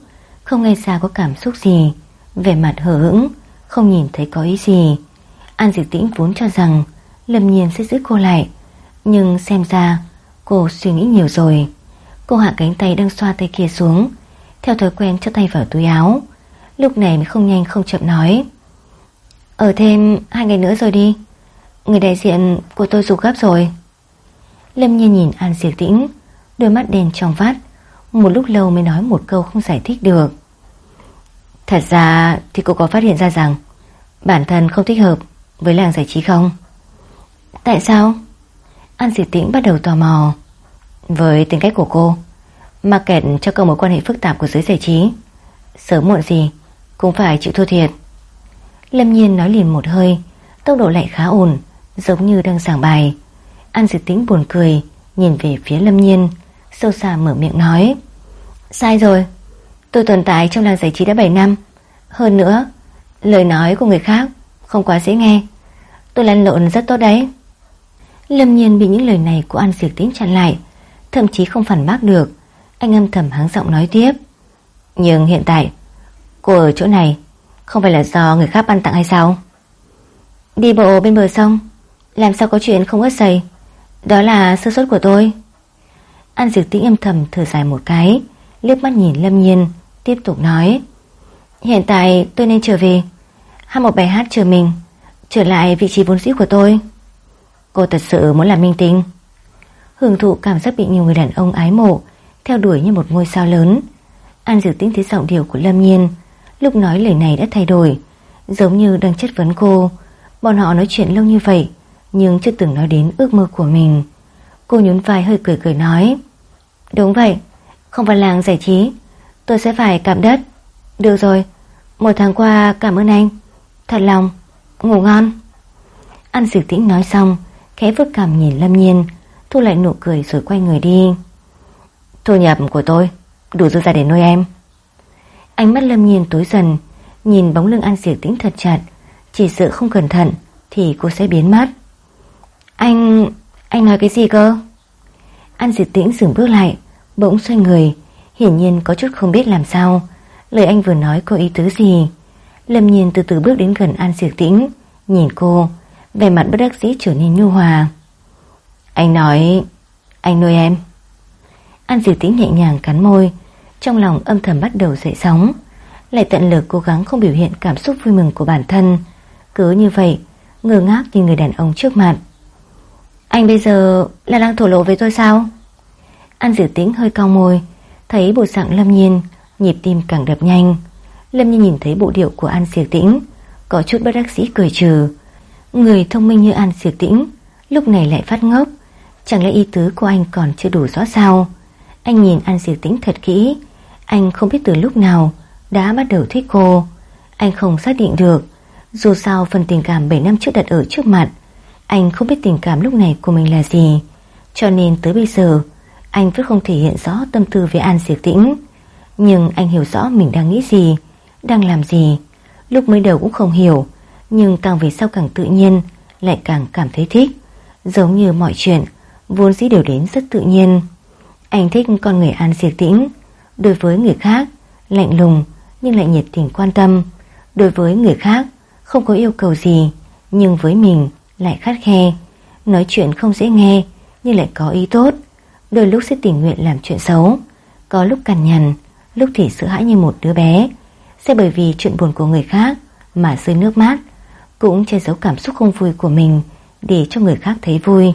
Không nghe xa có cảm xúc gì. Vẻ mặt hờ hững không nhìn thấy có ý gì. An Diệp Tĩnh vốn cho rằng Lâm nhiên sẽ giữ cô lại, Nhưng xem ra cô suy nghĩ nhiều rồi. Cô hạ cánh tay đang xoa tay kia xuống, Theo thói quen cho tay vào túi áo. Lúc này mới không nhanh không chậm nói, Ở thêm hai ngày nữa rồi đi. Người đại diện của tôi rụt gấp rồi. Lâm nhiên nhìn An Diệp Tĩnh, Đôi mắt đèn trong vắt, Một lúc lâu mới nói một câu không giải thích được. Thật ra thì cô có phát hiện ra rằng Bản thân không thích hợp Với làng giải trí không? Tại sao? An Diệt Tĩnh bắt đầu tò mò Với tính cách của cô, Mà kẹt cho câu mối quan hệ phức tạp của giới giải trí. Sớm muộn gì Cũng phải chịu thua thiệt. Lâm nhiên nói liền một hơi, Tốc độ lại khá ổn, Giống như đang giảng bài. An Diệt Tĩnh buồn cười, Nhìn về phía Lâm Nhiên, Sâu xa mở miệng nói, Sai rồi Tôi tồn tại trong làng giải trí đã 7 năm. Hơn nữa, Lời nói của người khác Không quá dễ nghe. Tôi lăn lộn rất tốt đấy. Lâm Nhiên bị những lời này của An Diệp Tĩnh chặn lại, Thậm chí không phản bác được. Anh âm thầm háng giọng nói tiếp. Nhưng hiện tại, Cô ở chỗ này Không phải là do người khác ban tặng hay sao? Đi bộ bên bờ sông, Làm sao có chuyện không ớt dày Đó là sơ suất của tôi. An Diệp Tĩnh âm thầm thở dài một cái, liếc mắt nhìn Lâm Nhiên. Tiếp tục nói, Hiện tại tôi nên trở về, Hát một bài hát chờ mình, Trở lại vị trí vốn dĩ của tôi. Cô thật sự muốn làm minh tinh. Hưởng thụ cảm giác bị nhiều người đàn ông ái mộ, Theo đuổi như một ngôi sao lớn. An dự tính thấy giọng điệu của Lâm Nhiên Lúc nói lời này đã thay đổi, Giống như đang chất vấn cô. Bọn họ nói chuyện lâu như vậy, Nhưng chưa từng nói đến ước mơ của mình. Cô nhún vai hơi cười cười nói, Đúng vậy, Không vào làng giải trí Tôi sẽ phải cảm đất. Được rồi, Một tháng qua cảm ơn anh. Thật lòng, Ngủ ngon. Ăn dược tĩnh nói xong, Khẽ vứt cảm nhìn Lâm Nhiên, Thu lại nụ cười rồi quay người đi. Thu nhập của tôi, Đủ dư ra để nuôi em. Ánh mắt Lâm Nhiên tối dần, Nhìn bóng lưng An Diệp Tĩnh thật chặt. Chỉ sợ không cẩn thận Thì cô sẽ biến mất. Anh... anh nói cái gì cơ? An Diệp Tĩnh dừng bước lại, Bỗng xoay người Hiển nhiên có chút không biết làm sao. Lời anh vừa nói có ý tứ gì? Lâm Nhiên từ từ bước đến gần An Diệp Tĩnh, Nhìn cô, Vẻ mặt bất đắc dĩ trở nên nhu hòa. Anh nói, Anh nuôi em. An Diệp Tĩnh nhẹ nhàng cắn môi, Trong lòng âm thầm bắt đầu dậy sóng, Lại tận lực cố gắng không biểu hiện cảm xúc vui mừng của bản thân. Cứ như vậy, Ngơ ngác nhìn người đàn ông trước mặt. Anh bây giờ là đang thổ lộ với tôi sao? An Diệp Tĩnh hơi cong môi Thấy bộ dạng Lâm Nhiên, Nhịp tim càng đập nhanh. Lâm Nhiên nhìn thấy bộ điệu của An Siệt Tĩnh, Có chút bất đắc dĩ cười trừ. Người thông minh như An Siệt Tĩnh, Lúc này lại phát ngốc. Chẳng lẽ ý tứ của anh còn chưa đủ rõ sao? Anh nhìn An Diệp Tĩnh thật kỹ, Anh không biết từ lúc nào Đã bắt đầu thích cô. Anh không xác định được, Dù sao phần tình cảm 7 năm trước đặt ở trước mặt, Anh không biết tình cảm lúc này của mình là gì. Cho nên tới bây giờ anh vẫn không thể hiện rõ tâm tư với An Diệp Tĩnh. Nhưng anh hiểu rõ mình đang nghĩ gì, Đang làm gì. Lúc mới đầu cũng không hiểu, nhưng càng về sau càng tự nhiên, Lại càng cảm thấy thích. Giống như mọi chuyện, Vốn dĩ đều đến rất tự nhiên. Anh thích con người An Diệp Tĩnh. Đối với người khác, Lạnh lùng nhưng lại nhiệt tình quan tâm. Đối với người khác, Không có yêu cầu gì, Nhưng với mình lại khát khe. Nói chuyện không dễ nghe Nhưng lại có ý tốt. Đôi lúc sẽ tình nguyện làm chuyện xấu Có lúc cằn nhằn Lúc thì sợ hãi như một đứa bé Sẽ bởi vì chuyện buồn của người khác mà rơi nước mắt, cũng che giấu cảm xúc không vui của mình để cho người khác thấy vui.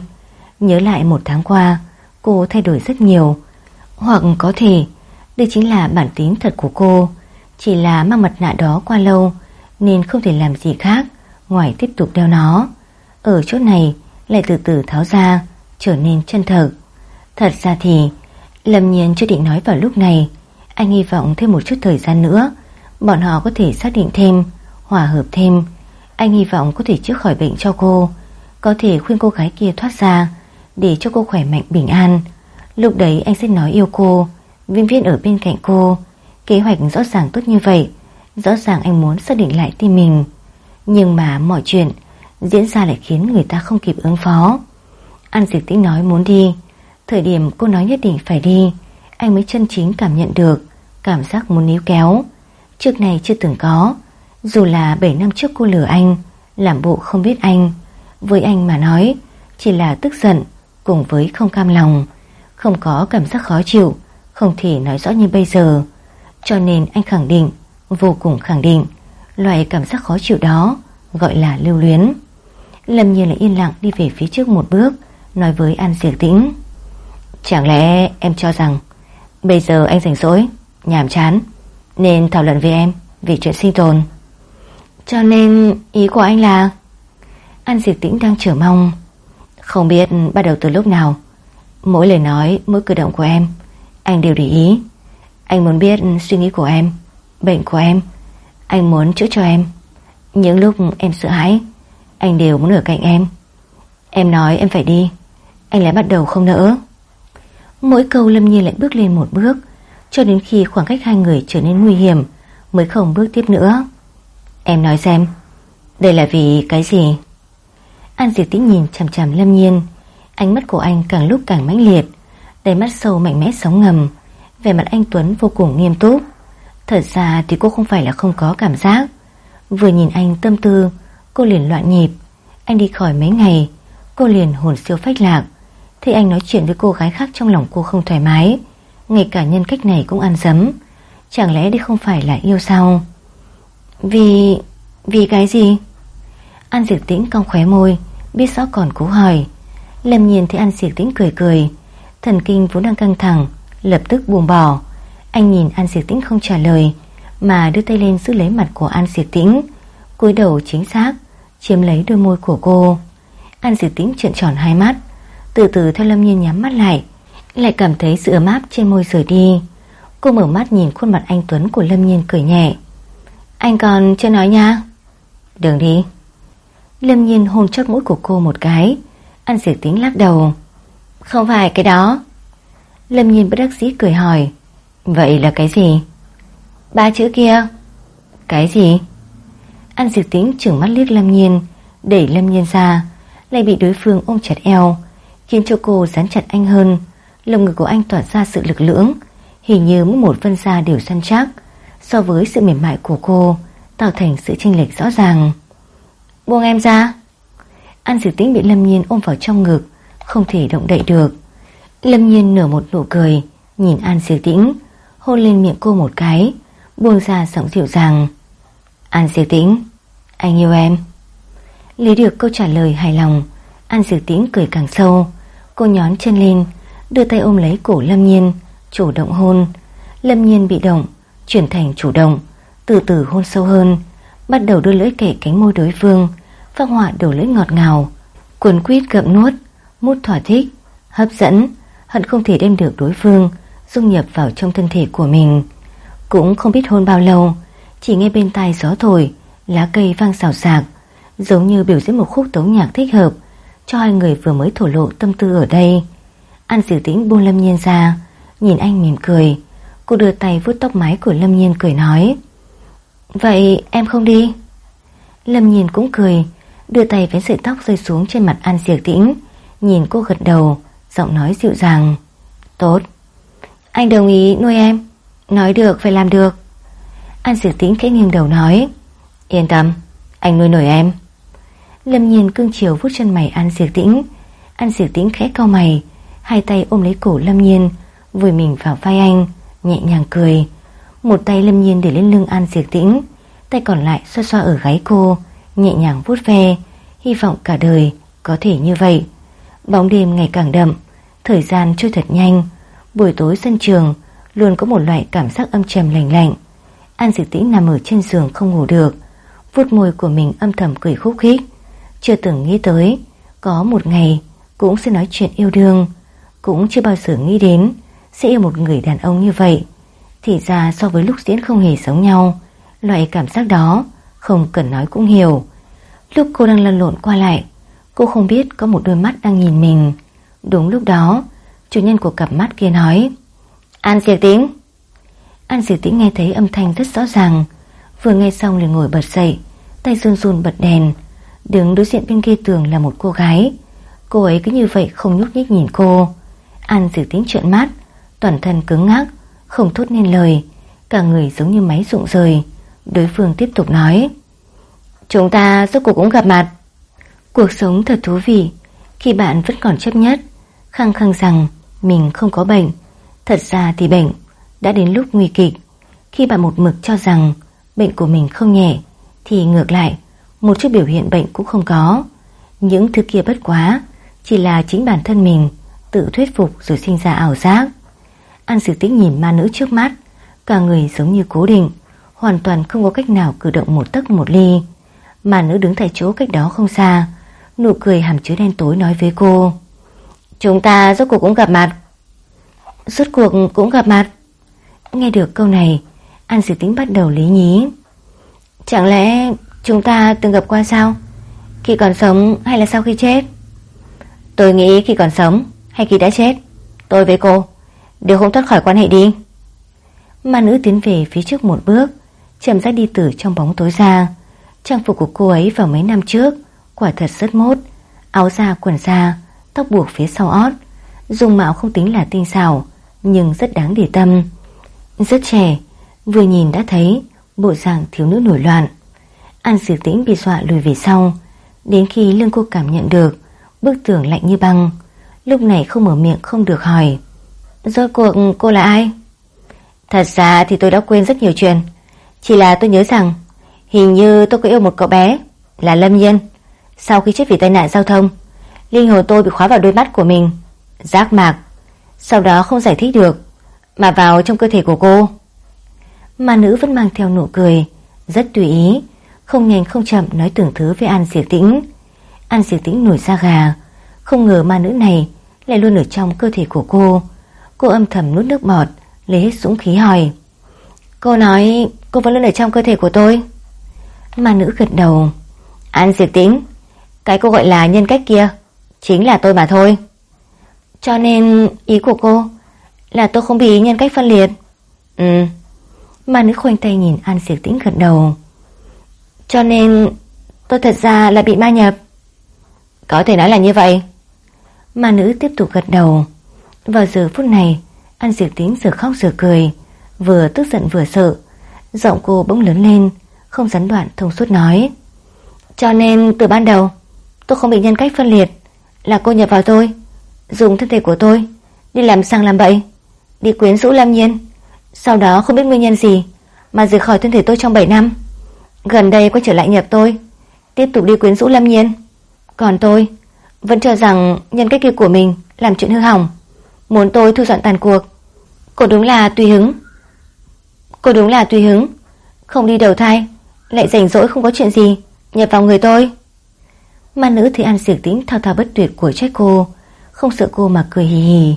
Nhớ lại một tháng qua, cô thay đổi rất nhiều, hoặc có thể đây chính là bản tính thật của cô, chỉ là mang mặt nạ đó qua lâu nên không thể làm gì khác ngoài tiếp tục đeo nó. Ở chỗ này lại từ từ tháo ra, trở nên chân thật. Thật ra thì Lâm Nhiên chưa định nói vào lúc này, anh hy vọng thêm một chút thời gian nữa, bọn họ có thể xác định thêm, hòa hợp thêm. Anh hy vọng có thể chữa khỏi bệnh cho cô, có thể khuyên cô gái kia thoát ra, để cho cô khỏe mạnh bình an. Lúc đấy anh sẽ nói yêu cô, viên viên ở bên cạnh cô. Kế hoạch rõ ràng tốt như vậy, rõ ràng anh muốn xác định lại tim mình. Nhưng mà mọi chuyện diễn ra lại khiến người ta không kịp ứng phó. An Diệp Tĩnh nói muốn đi, thời điểm cô nói nhất định phải đi, anh mới chân chính cảm nhận được cảm giác muốn níu kéo. Trước này chưa từng có, dù là 7 năm trước cô lừa anh, làm bộ không biết anh, với anh mà nói chỉ là tức giận cùng với không cam lòng, không có cảm giác khó chịu, không thể nói rõ như bây giờ. Cho nên anh khẳng định, vô cùng khẳng định, loại cảm giác khó chịu đó gọi là lưu luyến. Lâm nhiên lại yên lặng đi về phía trước một bước, nói với An Diệp Tĩnh. Chẳng lẽ em cho rằng bây giờ anh rảnh rỗi, nhàm chán, nên thảo luận với em vì chuyện sinh tồn. Cho nên ý của anh là... An Diệp Tĩnh đang chờ mong. Không biết bắt đầu từ lúc nào, mỗi lời nói, mỗi cử động của em, anh đều để ý. Anh muốn biết suy nghĩ của em, bệnh của em. Anh muốn chữa cho em. Những lúc em sợ hãi, anh đều muốn ở cạnh em. Em nói em phải đi, anh lại bắt đầu không nỡ. Mỗi câu Lâm Nhi lại bước lên một bước, cho đến khi khoảng cách hai người trở nên nguy hiểm mới không bước tiếp nữa. Em nói xem, đây là vì cái gì? An Diệp Tĩnh nhìn chằm chằm Lâm Nhiên, ánh mắt của anh càng lúc càng mãnh liệt, đầy mắt sâu mạnh mẽ sóng ngầm, vẻ mặt anh Tuấn vô cùng nghiêm túc. Thật ra thì cô không phải là không có cảm giác. Vừa nhìn anh tâm tư, cô liền loạn nhịp. Anh đi khỏi mấy ngày, cô liền hồn siêu phách lạc. Thấy anh nói chuyện với cô gái khác trong lòng cô không thoải mái. Ngay cả nhân cách này cũng ăn dấm. Chẳng lẽ đây không phải là yêu sao? Vì... vì cái gì? An diệt Tĩnh cong khóe môi, biết rõ còn cố hỏi. Lâm nhìn thấy An diệt Tĩnh cười cười, thần kinh vốn đang căng thẳng, lập tức buông bỏ. Anh nhìn An diệt Tĩnh không trả lời, mà đưa tay lên giữ lấy mặt của An diệt Tĩnh, cúi đầu chính xác, chiếm lấy đôi môi của cô. An diệt Tĩnh trợn tròn hai mắt, từ từ theo Lâm Nhiên nhắm mắt lại, lại cảm thấy sự ấm áp trên môi rời đi. Cô mở mắt nhìn khuôn mặt anh Tuấn của Lâm Nhiên cười nhẹ. Anh còn chưa nói nha. Đừng đi. Lâm Nhiên hôn chót mũi của cô một cái. anh Diệp Tĩnh lắc đầu. Không phải cái đó. Lâm Nhiên bất đắc dĩ cười hỏi. Vậy là cái gì? Ba chữ kia. Cái gì? anh Diệp Tĩnh trưởng mắt liếc Lâm Nhiên, đẩy Lâm Nhiên ra, lại bị đối phương ôm chặt eo, khiến cho cô dán chặt anh hơn. Lồng ngực của anh tỏa ra sự lực lưỡng, hình như mỗi một vân da đều săn chắc, so với sự mềm mại của cô, tạo thành sự chênh lệch rõ ràng. Buông em ra. An Diệp Tĩnh bị Lâm Nhiên ôm vào trong ngực, không thể động đậy được. Lâm Nhiên nở một nụ cười, nhìn An Diệp Tĩnh, hôn lên miệng cô một cái, buông ra giọng dịu dàng. An Diệp Tĩnh, anh yêu em. Lấy được câu trả lời hài lòng, An Diệp Tĩnh cười càng sâu, cô nhón chân lên, đưa tay ôm lấy cổ Lâm Nhiên, chủ động hôn. Lâm Nhiên bị động, chuyển thành chủ động, từ từ hôn sâu hơn, bắt đầu đưa lưỡi kể cánh môi đối phương, phát họa đầu lưỡi ngọt ngào, cuốn quýt gậm nuốt, mút thỏa thích, hấp dẫn, hận không thể đem được đối phương dung nhập vào trong thân thể của mình. Cũng không biết hôn bao lâu, chỉ nghe bên tai gió thổi, lá cây vang xào xạc, giống như biểu diễn một khúc tấu nhạc thích hợp cho hai người vừa mới thổ lộ tâm tư ở đây. An Diệu Tĩnh buông Lâm Nhiên ra, nhìn anh mỉm cười, cô đưa tay vuốt tóc mái của Lâm Nhiên cười nói: "Vậy em không đi?" Lâm Nhiên cũng cười, đưa tay vén sợi tóc rơi xuống trên mặt An Diệu Tĩnh, nhìn cô gật đầu, giọng nói dịu dàng: "Tốt." Anh đồng ý nuôi em Nói được phải làm được An diệu Tĩnh khẽ nghiêng đầu nói Yên tâm, anh nuôi nổi em Lâm nhiên cưng chiều vuốt chân mày An Diệp Tĩnh. An Diệp Tĩnh khẽ cau mày, Hai tay ôm lấy cổ Lâm nhiên, Vùi mình vào vai anh, Nhẹ nhàng cười. Một tay Lâm nhiên để lên lưng An Diệp Tĩnh, Tay còn lại xoa xoa ở gáy cô, Nhẹ nhàng vuốt ve. Hy vọng cả đời có thể như vậy. Bóng đêm ngày càng đậm, Thời gian trôi thật nhanh. Buổi tối sân trường, Luôn có một loại cảm giác âm trầm lạnh lạnh. An Diệp Tĩnh nằm ở trên giường không ngủ được. Vuốt môi của mình âm thầm cười khúc khích. Chưa từng nghĩ tới, Có một ngày cũng sẽ nói chuyện yêu đương, Cũng chưa bao giờ nghĩ đến Sẽ yêu một người đàn ông như vậy. Thì ra so với lúc diễn không hề giống nhau, Loại cảm giác đó Không cần nói cũng hiểu. Lúc cô đang lăn lộn qua lại, Cô không biết có một đôi mắt đang nhìn mình. Đúng lúc đó, Chủ nhân của cặp mắt kia nói, An diệt Tĩnh. An diệt Tĩnh nghe thấy âm thanh rất rõ ràng, Vừa nghe xong liền ngồi bật dậy, Tay run run bật đèn Đứng đối diện bên kia tường là một cô gái. Cô ấy cứ như vậy không nhúc nhích nhìn cô. An dự tính trợn mát, Toàn thân cứng ngắc Không thốt nên lời. Cả người giống như máy rụng rời. Đối phương tiếp tục nói Chúng ta rốt cuộc cũng gặp mặt. Cuộc sống thật thú vị. Khi bạn vẫn còn chấp nhất Khăng khăng rằng mình không có bệnh Thật ra thì bệnh Đã đến lúc nguy kịch. Khi bạn một mực cho rằng bệnh của mình không nhẹ Thì ngược lại một chút biểu hiện bệnh cũng không có. Những thứ kia bất quá, Chỉ là chính bản thân mình Tự thuyết phục rồi sinh ra ảo giác. An sử tĩnh nhìn ma nữ trước mắt, Cả người giống như cố định, Hoàn toàn không có cách nào cử động một tấc một ly. Ma nữ đứng tại chỗ cách đó không xa, Nụ cười hàm chứa đen tối nói với cô, Chúng ta rốt cuộc cũng gặp mặt. Rốt cuộc cũng gặp mặt? Nghe được câu này, An Sử Tính bắt đầu lý nhí. Chẳng lẽ chúng ta từng gặp qua sao? Khi còn sống hay là sau khi chết? Tôi nghĩ khi còn sống Hay khi đã chết, Tôi với cô Đều không thoát khỏi quan hệ đi. Ma nữ tiến về phía trước một bước, Chậm rãi đi từ trong bóng tối ra. Trang phục của cô ấy vào mấy năm trước, Quả thật rất mốt. Áo da quần da, Tóc buộc phía sau ót. Dùng mạo không tính là tinh xảo, Nhưng rất đáng để tâm. Rất trẻ, Vừa nhìn đã thấy Bộ dạng thiếu nữ nổi loạn. An sử tĩnh bị dọa lùi về sau. Đến khi lưng cô cảm nhận được, Bức tường lạnh như băng, Lúc này không mở miệng, không được hỏi. Rốt cuộc cô là ai? Thật ra thì tôi đã quên rất nhiều chuyện. Chỉ là tôi nhớ rằng, Hình như tôi có yêu một cậu bé, Là Lâm Nhân Sau khi chết vì tai nạn giao thông, Linh hồn tôi bị khóa vào đôi mắt của mình Giác mạc, Sau đó không giải thích được, Mà vào trong cơ thể của cô. Mà nữ vẫn mang theo nụ cười, Rất tùy ý không nhanh không chậm nói tưởng thứ với An Diệp Tĩnh. An Diệp Tĩnh nổi da gà. Không ngờ ma nữ này Lại luôn ở trong cơ thể của cô. Cô âm thầm nuốt nước bọt, Lấy hết dũng khí hỏi. Cô nói, cô vẫn luôn ở trong cơ thể của tôi. Ma nữ gật đầu. An Diệp Tĩnh, Cái cô gọi là nhân cách kia Chính là tôi mà thôi. Cho nên ý của cô Là tôi không bị nhân cách phân liệt. Ừ. Ma nữ khoanh tay nhìn An Diệp Tĩnh gật đầu. Cho nên Tôi thật ra là bị ma nhập. Có thể nói là như vậy. Ma nữ tiếp tục gật đầu. Vào giờ phút này An Diệp Tĩnh giờ khóc giờ cười Vừa tức giận vừa sợ. Giọng cô bỗng lớn lên không gián đoạn thông suốt nói. Cho nên từ ban đầu Tôi không bị nhân cách phân liệt Là cô nhập vào tôi Dùng thân thể của tôi Đi làm sang làm bậy Đi quyến rũ Lâm Nhiên. Sau đó không biết nguyên nhân gì Mà rời khỏi thân thể tôi trong 7 năm Gần đây quay trở lại nhập tôi, Tiếp tục đi quyến rũ Lâm Nhiên. Còn tôi, vẫn cho rằng nhân cách kia của mình Làm chuyện hư hỏng, Muốn tôi thu dọn tàn cuộc. Cô đúng là tùy hứng. Cô đúng là tùy hứng. Không đi đầu thai, lại rảnh rỗi không có chuyện gì, Nhập vào người tôi. Ma nữ thì An Diệp Tĩnh thao thao bất tuyệt của trách cô, Không sợ cô mà cười hì hì.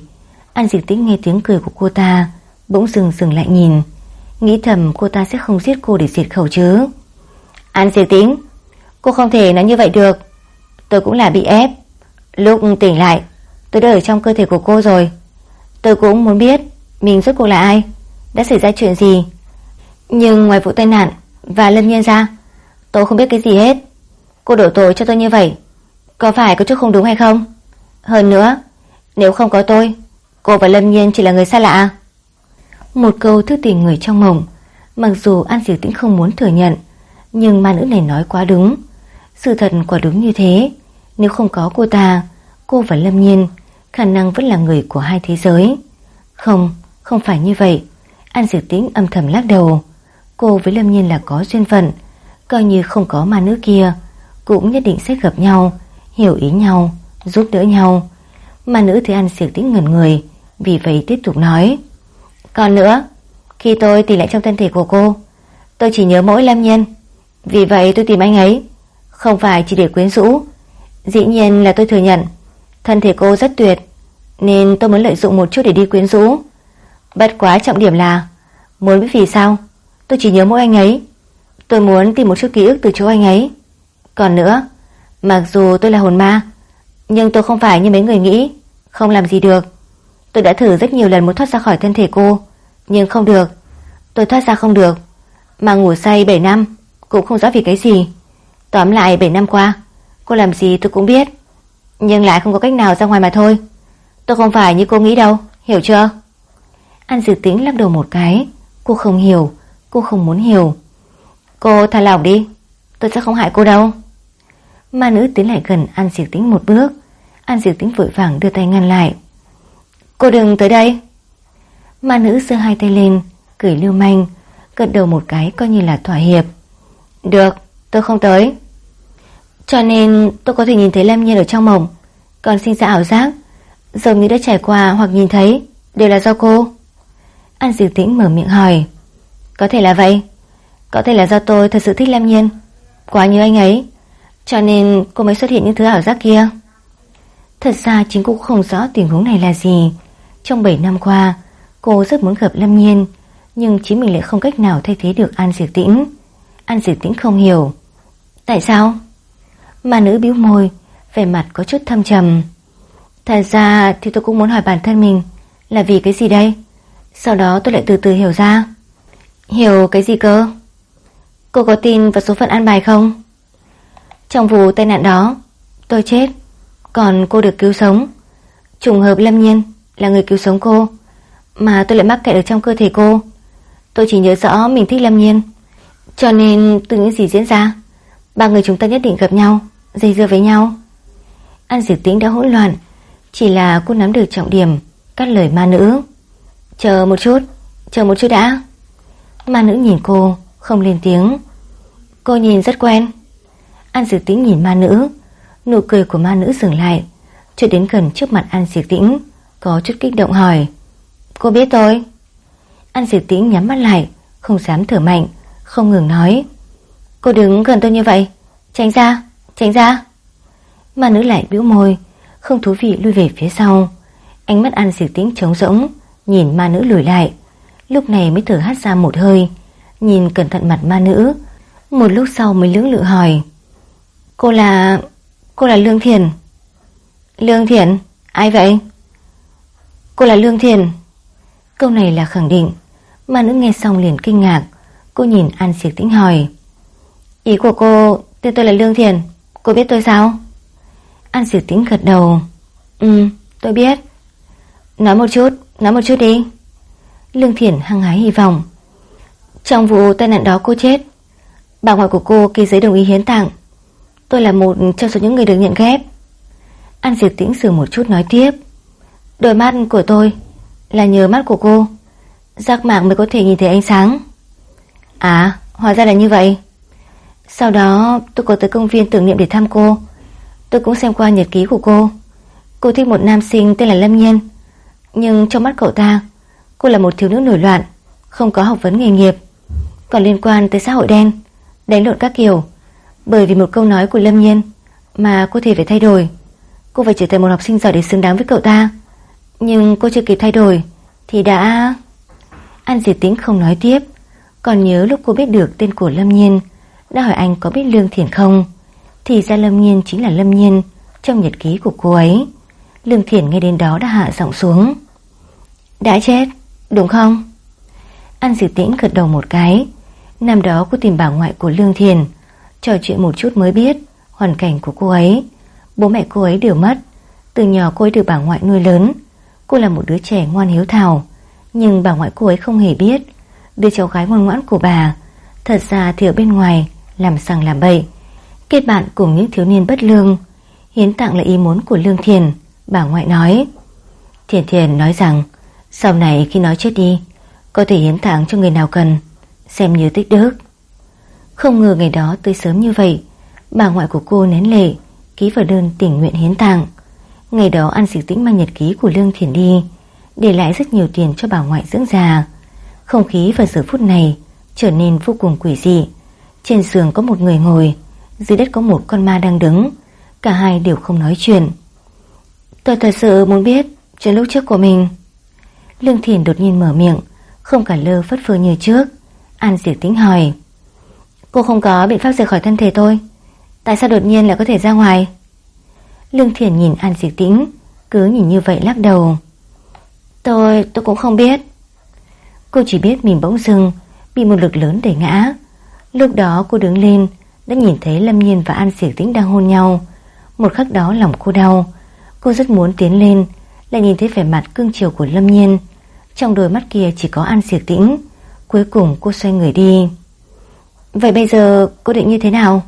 An Diệp Tĩnh nghe tiếng cười của cô ta, Bỗng dừng dừng lại nhìn. Nghĩ thầm cô ta sẽ không giết cô để diệt khẩu chứ. Ăn Diệp tính. Cô không thể nói như vậy được. Tôi cũng là bị ép. Lúc tỉnh lại, Tôi đã ở trong cơ thể của cô rồi. Tôi cũng muốn biết Mình rốt cuộc là ai, Đã xảy ra chuyện gì. Nhưng ngoài vụ tai nạn và Lâm Nhiên ra, Tôi không biết cái gì hết. Cô đổ tội cho tôi như vậy, Có phải có chút không đúng hay không? Hơn nữa, Nếu không có tôi, Cô và Lâm Nhiên chỉ là người xa lạ. Một câu thức tỉnh người trong mộng, Mặc dù An Diệu Tĩnh không muốn thừa nhận nhưng ma nữ này nói quá đúng. Sự thật quả đúng như thế. Nếu không có cô ta Cô và Lâm Nhiên Khả năng vẫn là người của hai thế giới. Không, không phải như vậy. An Diệp Tĩnh âm thầm lắc đầu. Cô với Lâm Nhiên là có duyên phận Coi như không có ma nữ kia Cũng nhất định sẽ gặp nhau Hiểu ý nhau, giúp đỡ nhau. Ma nữ thì An Diệp tĩnh ngẩn người Vì vậy tiếp tục nói. Còn nữa Khi tôi tìm lại trong thân thể của cô Tôi chỉ nhớ mỗi Lâm Nhiên. Vì vậy tôi tìm anh ấy. Không phải chỉ để quyến rũ. Dĩ nhiên là tôi thừa nhận, Thân thể cô rất tuyệt, Nên tôi muốn lợi dụng một chút để đi quyến rũ. Bất quá trọng điểm là, Muốn biết vì sao, Tôi chỉ nhớ mỗi anh ấy. Tôi muốn tìm một chút ký ức từ chỗ anh ấy. Còn nữa, Mặc dù tôi là hồn ma, Nhưng tôi không phải như mấy người nghĩ, Không làm gì được. Tôi đã thử rất nhiều lần muốn thoát ra khỏi thân thể cô, Nhưng không được. Tôi thoát ra không được, Mà ngủ say 7 năm cũng không rõ vì cái gì. Tóm lại 7 năm qua, Cô làm gì tôi cũng biết. Nhưng lại không có cách nào ra ngoài mà thôi. Tôi không phải như cô nghĩ đâu, Hiểu chưa? An dự tính lắc đầu một cái. Cô không hiểu, Cô không muốn hiểu. Cô thả lỏng đi, Tôi sẽ không hại cô đâu. Ma nữ tiến lại gần An Diệp tính một bước. An Diệp tính vội vàng đưa tay ngăn lại. Cô đừng tới đây. Ma nữ giơ hai tay lên, Cười lưu manh, Gật đầu một cái coi như là thỏa hiệp. Được, tôi không tới. Cho nên tôi có thể nhìn thấy Lâm Nhiên ở trong mộng, Còn sinh ra ảo giác, Giống như đã trải qua hoặc nhìn thấy, Đều là do cô. An diệt tĩnh mở miệng hỏi, Có thể là vậy? Có thể là do tôi thật sự thích Lâm Nhiên? Quá như anh ấy, Cho nên cô mới xuất hiện những thứ ảo giác kia. Thật ra chính cô cũng không rõ tình huống này là gì. Trong 7 năm qua, Cô rất muốn gặp Lâm Nhiên, Nhưng chính mình lại không cách nào thay thế được An Diệt Tĩnh. An Diệt Tĩnh không hiểu Tại sao? Mà nữ bĩu môi, Vẻ mặt có chút thâm trầm Thật ra thì tôi cũng muốn hỏi bản thân mình Là vì cái gì đây? Sau đó tôi lại từ từ hiểu ra Hiểu cái gì cơ? Cô có tin vào số phận an bài không? Trong vụ tai nạn đó, Tôi chết, Còn cô được cứu sống Trùng hợp lâm nhiên là người cứu sống cô, Mà tôi lại mắc kẹt ở trong cơ thể cô Tôi chỉ nhớ rõ mình thích lâm nhiên cho nên từ những gì diễn ra, Ba người chúng ta nhất định gặp nhau, Dây dưa với nhau. An diệt tĩnh đã hỗn loạn, Chỉ là cô nắm được trọng điểm, Cắt lời ma nữ. Chờ một chút, Chờ một chút đã. Ma nữ nhìn cô, Không lên tiếng. Cô nhìn rất quen. An Diệp Tĩnh nhìn ma nữ, Nụ cười của ma nữ dừng lại, Cho đến gần trước mặt An Diệp Tĩnh, Có chút kích động hỏi, Cô biết tôi? An Diệp Tĩnh nhắm mắt lại, Không dám thở mạnh không ngừng nói. Cô đứng gần tôi như vậy. Tránh ra, tránh ra. Mà nữ lại bĩu môi Không thú vị lui về phía sau. Ánh mắt An Diệp Tĩnh trống rỗng Nhìn ma nữ lùi lại. Lúc này mới thở hát ra một hơi Nhìn cẩn thận mặt ma nữ. Một lúc sau mới lưỡng lự hỏi Cô là... cô là Lương Thiền? Lương Thiền? Ai vậy? Cô là Lương Thiền. Câu này là khẳng định. Ma nữ nghe xong liền kinh ngạc. Cô nhìn An Siệt Tĩnh hỏi. Ý của cô, tên tôi là Lương Thiền. Cô biết tôi sao? An Siệt Tĩnh gật đầu. Ừ tôi biết. Nói một chút, Nói một chút đi. Lương Thiển hăng hái hy vọng. Trong vụ tai nạn đó cô chết. Bà ngoại của cô ký giấy đồng ý hiến tặng. Tôi là một trong số những người được nhận ghép. An Diệp Tĩnh sửa một chút nói tiếp. Đôi mắt của tôi Là nhờ mắt của cô. Giác mạc mới có thể nhìn thấy ánh sáng. À hóa ra là như vậy. Sau đó, tôi có tới công viên tưởng niệm để thăm cô. Tôi cũng xem qua nhật ký của cô. Cô thích một nam sinh tên là Lâm Nhiên. Nhưng trong mắt cậu ta, Cô là một thiếu nữ nổi loạn, Không có học vấn nghề nghiệp. Còn liên quan tới xã hội đen, Đánh lộn các kiểu. Bởi vì một câu nói của Lâm Nhiên Mà cô thể phải thay đổi. Cô phải trở thành một học sinh giỏi để xứng đáng với cậu ta. Nhưng cô chưa kịp thay đổi Thì đã... An diệt tính không nói tiếp. Còn nhớ lúc cô biết được tên của Lâm Nhiên Đã hỏi anh có biết Lương Thiển không? Thì ra Lâm Nhiên chính là Lâm Nhiên Trong nhật ký của cô ấy. Lương Thiển nghe đến đó đã hạ giọng xuống. Đã chết, đúng không? An Diệp Tĩnh gật đầu một cái. Năm đó cô tìm bà ngoại của Lương Thiền Trò chuyện một chút mới biết Hoàn cảnh của cô ấy. Bố mẹ cô ấy đều mất Từ nhỏ cô ấy được bà ngoại nuôi lớn. Cô là một đứa trẻ ngoan hiếu thảo Nhưng bà ngoại cô ấy không hề biết. Đứa cháu gái ngoan ngoãn của bà. Thật ra thì ở bên ngoài, Làm sằng làm bậy. Kết bạn cùng những thiếu niên bất lương. Hiến tặng là ý muốn của Lương Thiền, Bà ngoại nói. Thiền Thiền nói rằng, sau này khi nói chết đi, Có thể hiến tặng cho người nào cần, Xem như tích đức. Không ngờ ngày đó tới sớm như vậy, Bà ngoại của cô nén lệ, Ký vào đơn tình nguyện hiến tặng Ngày đó ăn dịch Tĩnh mang nhật ký của Lương Thiền đi, Để lại rất nhiều tiền cho bà ngoại dưỡng già. Không khí vào giờ phút này Trở nên vô cùng quỷ dị. Trên giường có một người ngồi Dưới đất có một con ma đang đứng. Cả hai đều không nói chuyện. Tôi thật sự muốn biết Chuyện lúc trước của mình. Lương Thiền đột nhiên mở miệng Không cả lơ phất phơ như trước. An Diệp Tĩnh hỏi Cô không có biện pháp rời khỏi thân thể tôi Tại sao đột nhiên lại có thể ra ngoài? Lương Thiền nhìn An Diệp Tĩnh Cứ nhìn như vậy lắc đầu. Tôi, tôi cũng không biết. Cô chỉ biết mình bỗng dưng Bị một lực lớn đẩy ngã. Lúc đó cô đứng lên Đã nhìn thấy Lâm Nhiên và An Sỉu Tĩnh đang hôn nhau. Một khắc đó lòng cô đau. Cô rất muốn tiến lên Lại nhìn thấy vẻ mặt cương chiều của Lâm Nhiên. Trong đôi mắt kia chỉ có An Sỉu Tĩnh. Cuối cùng cô xoay người đi. Vậy bây giờ cô định như thế nào?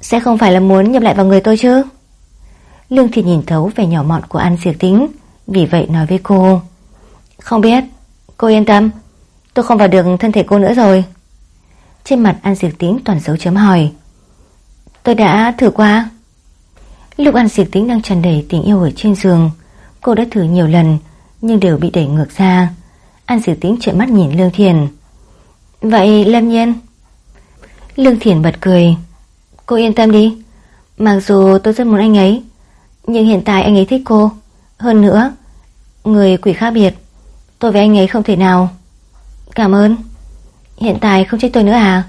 Sẽ không phải là muốn nhập lại vào người tôi chứ? Lương Thị nhìn thấu vẻ nhỏ mọn của An Diệp Tĩnh Vì vậy nói với cô. Không biết, cô yên tâm. Tôi không vào được thân thể cô nữa rồi. Trên mặt An Diệp Tĩnh toàn dấu chấm hỏi. Tôi đã thử qua. Lúc An Diệp Tĩnh đang tràn đầy tình yêu ở trên giường, Cô đã thử nhiều lần, Nhưng đều bị đẩy ngược ra. An Diệp Tĩnh trợn mắt nhìn Lương Thiền. Vậy Lâm Nhiên? Lương Thiền bật cười. Cô yên tâm đi. Mặc dù tôi rất muốn anh ấy, Nhưng hiện tại anh ấy thích cô. Hơn nữa, Người quỷ khác biệt. Tôi với anh ấy không thể nào. Cảm ơn. Hiện tại không trách tôi nữa à?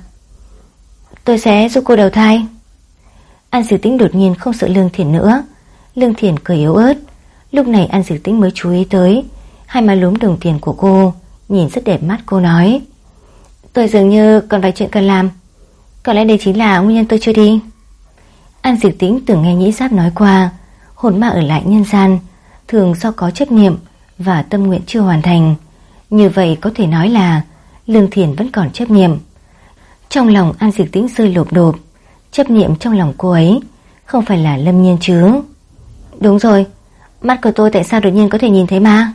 Tôi sẽ giúp cô đầu thai. An Diệp Tĩnh đột nhiên không sợ Lương Thiền nữa. Lương Thiền cười yếu ớt. Lúc này An Diệp Tĩnh mới chú ý tới. Hai má lúm đồng tiền của cô, Nhìn rất đẹp mắt, cô nói. Tôi dường như còn vài chuyện cần làm. Có lẽ đây chính là nguyên nhân tôi chưa đi. An Diệp Tĩnh từng nghe Nhĩ Giáp nói qua. Hồn ma ở lại nhân gian, Thường do có chấp niệm và tâm nguyện chưa hoàn thành. Như vậy có thể nói là, Lương Thiền vẫn còn chấp niệm. Trong lòng An Diệp Tĩnh rơi lộp đột Chấp niệm trong lòng cô ấy, Không phải là lâm nhiên chứ? Đúng rồi, Mắt của tôi tại sao đột nhiên có thể nhìn thấy ma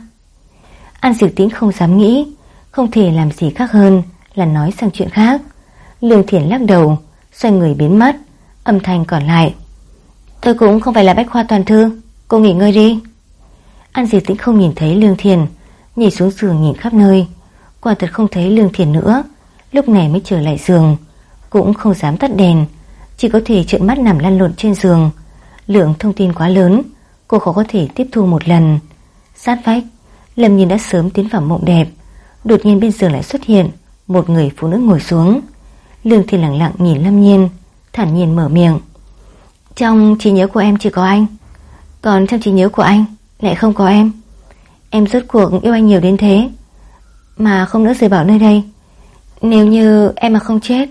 An Diệp Tĩnh không dám nghĩ, Không thể làm gì khác hơn Là nói sang chuyện khác. Lương Thiển lắc đầu, Xoay người biến mất, Âm thanh còn lại. Tôi cũng không phải là bách khoa toàn thư, Cô nghỉ ngơi đi. An Diệp Tĩnh không nhìn thấy Lương Thiền, Nhảy xuống giường nhìn khắp nơi. Quả thật không thấy Lương Thiền nữa. Lúc này mới trở lại giường, Cũng không dám tắt đèn, Chỉ có thể trợn mắt nằm lăn lộn trên giường. Lượng thông tin quá lớn, Cô khó có thể tiếp thu một lần. Sát vách, Lâm Nhiên đã sớm tiến vào mộng đẹp. Đột nhiên bên giường lại xuất hiện Một người phụ nữ ngồi xuống. Lương Thiên lặng lặng nhìn Lâm Nhiên, Thản nhiên mở miệng. Trong trí nhớ của em chỉ có anh. Còn trong trí nhớ của anh lại không có em. Em rốt cuộc yêu anh nhiều đến thế, Mà không nữa rời bỏ nơi đây. Nếu như em mà không chết,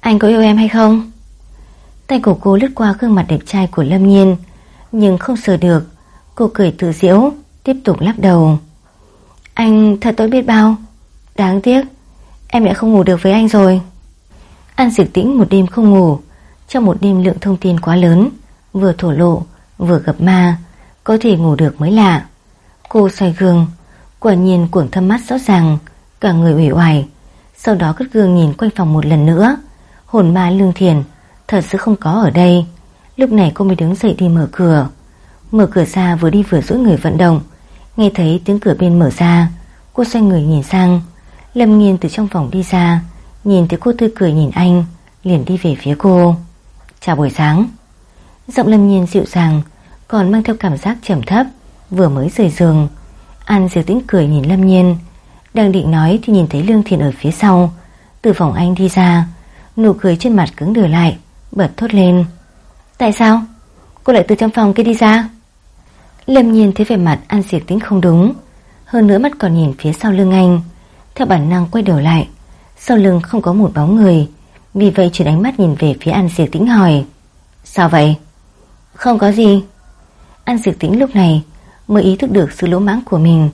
Anh có yêu em hay không? Tay của cô lướt qua gương mặt đẹp trai của Lâm Nhiên, Nhưng không sờ được. Cô cười tự diễu, Tiếp tục lắc đầu. Anh thật tôi biết bao. Đáng tiếc, Em đã không ngủ được với anh rồi. An diệt tĩnh một đêm không ngủ, Trong một đêm lượng thông tin quá lớn, Vừa thổ lộ, Vừa gặp ma có thể ngủ được mới lạ. Cô xoay gương, Quả nhiên cuồng thâm mắt rõ ràng, Cả người ủy oải. Sau đó cất gương nhìn quanh phòng một lần nữa. Hồn ma lương thiền, Thật sự không có ở đây. Lúc này cô mới đứng dậy đi mở cửa. Mở cửa ra vừa đi vừa duỗi người vận động. Nghe thấy tiếng cửa bên mở ra, Cô xoay người nhìn sang. Lâm nghiên từ trong phòng đi ra, Nhìn thấy cô tươi cười nhìn anh, Liền đi về phía cô. Chào buổi sáng. Giọng Lâm nhiên dịu dàng còn mang theo cảm giác trầm thấp, Vừa mới rời giường. An diều tĩnh cười nhìn Lâm nhiên, Đang định nói thì nhìn thấy Lương Thiền ở phía sau. Từ phòng anh đi ra, Nụ cười trên mặt cứng đờ lại, Bật thốt lên. Tại sao? Cô lại từ trong phòng kia đi ra? Lâm nhiên thấy vẻ mặt An Diệp Tĩnh không đúng, Hơn nữa mắt còn nhìn phía sau lưng anh. Theo bản năng quay đầu lại, Sau lưng không có một bóng người, Vì vậy chuyển ánh mắt nhìn về phía An Diệp Tĩnh hỏi, Sao vậy? Không có gì. An Diệp Tĩnh lúc này mới ý thức được sự lỗ mãng của mình.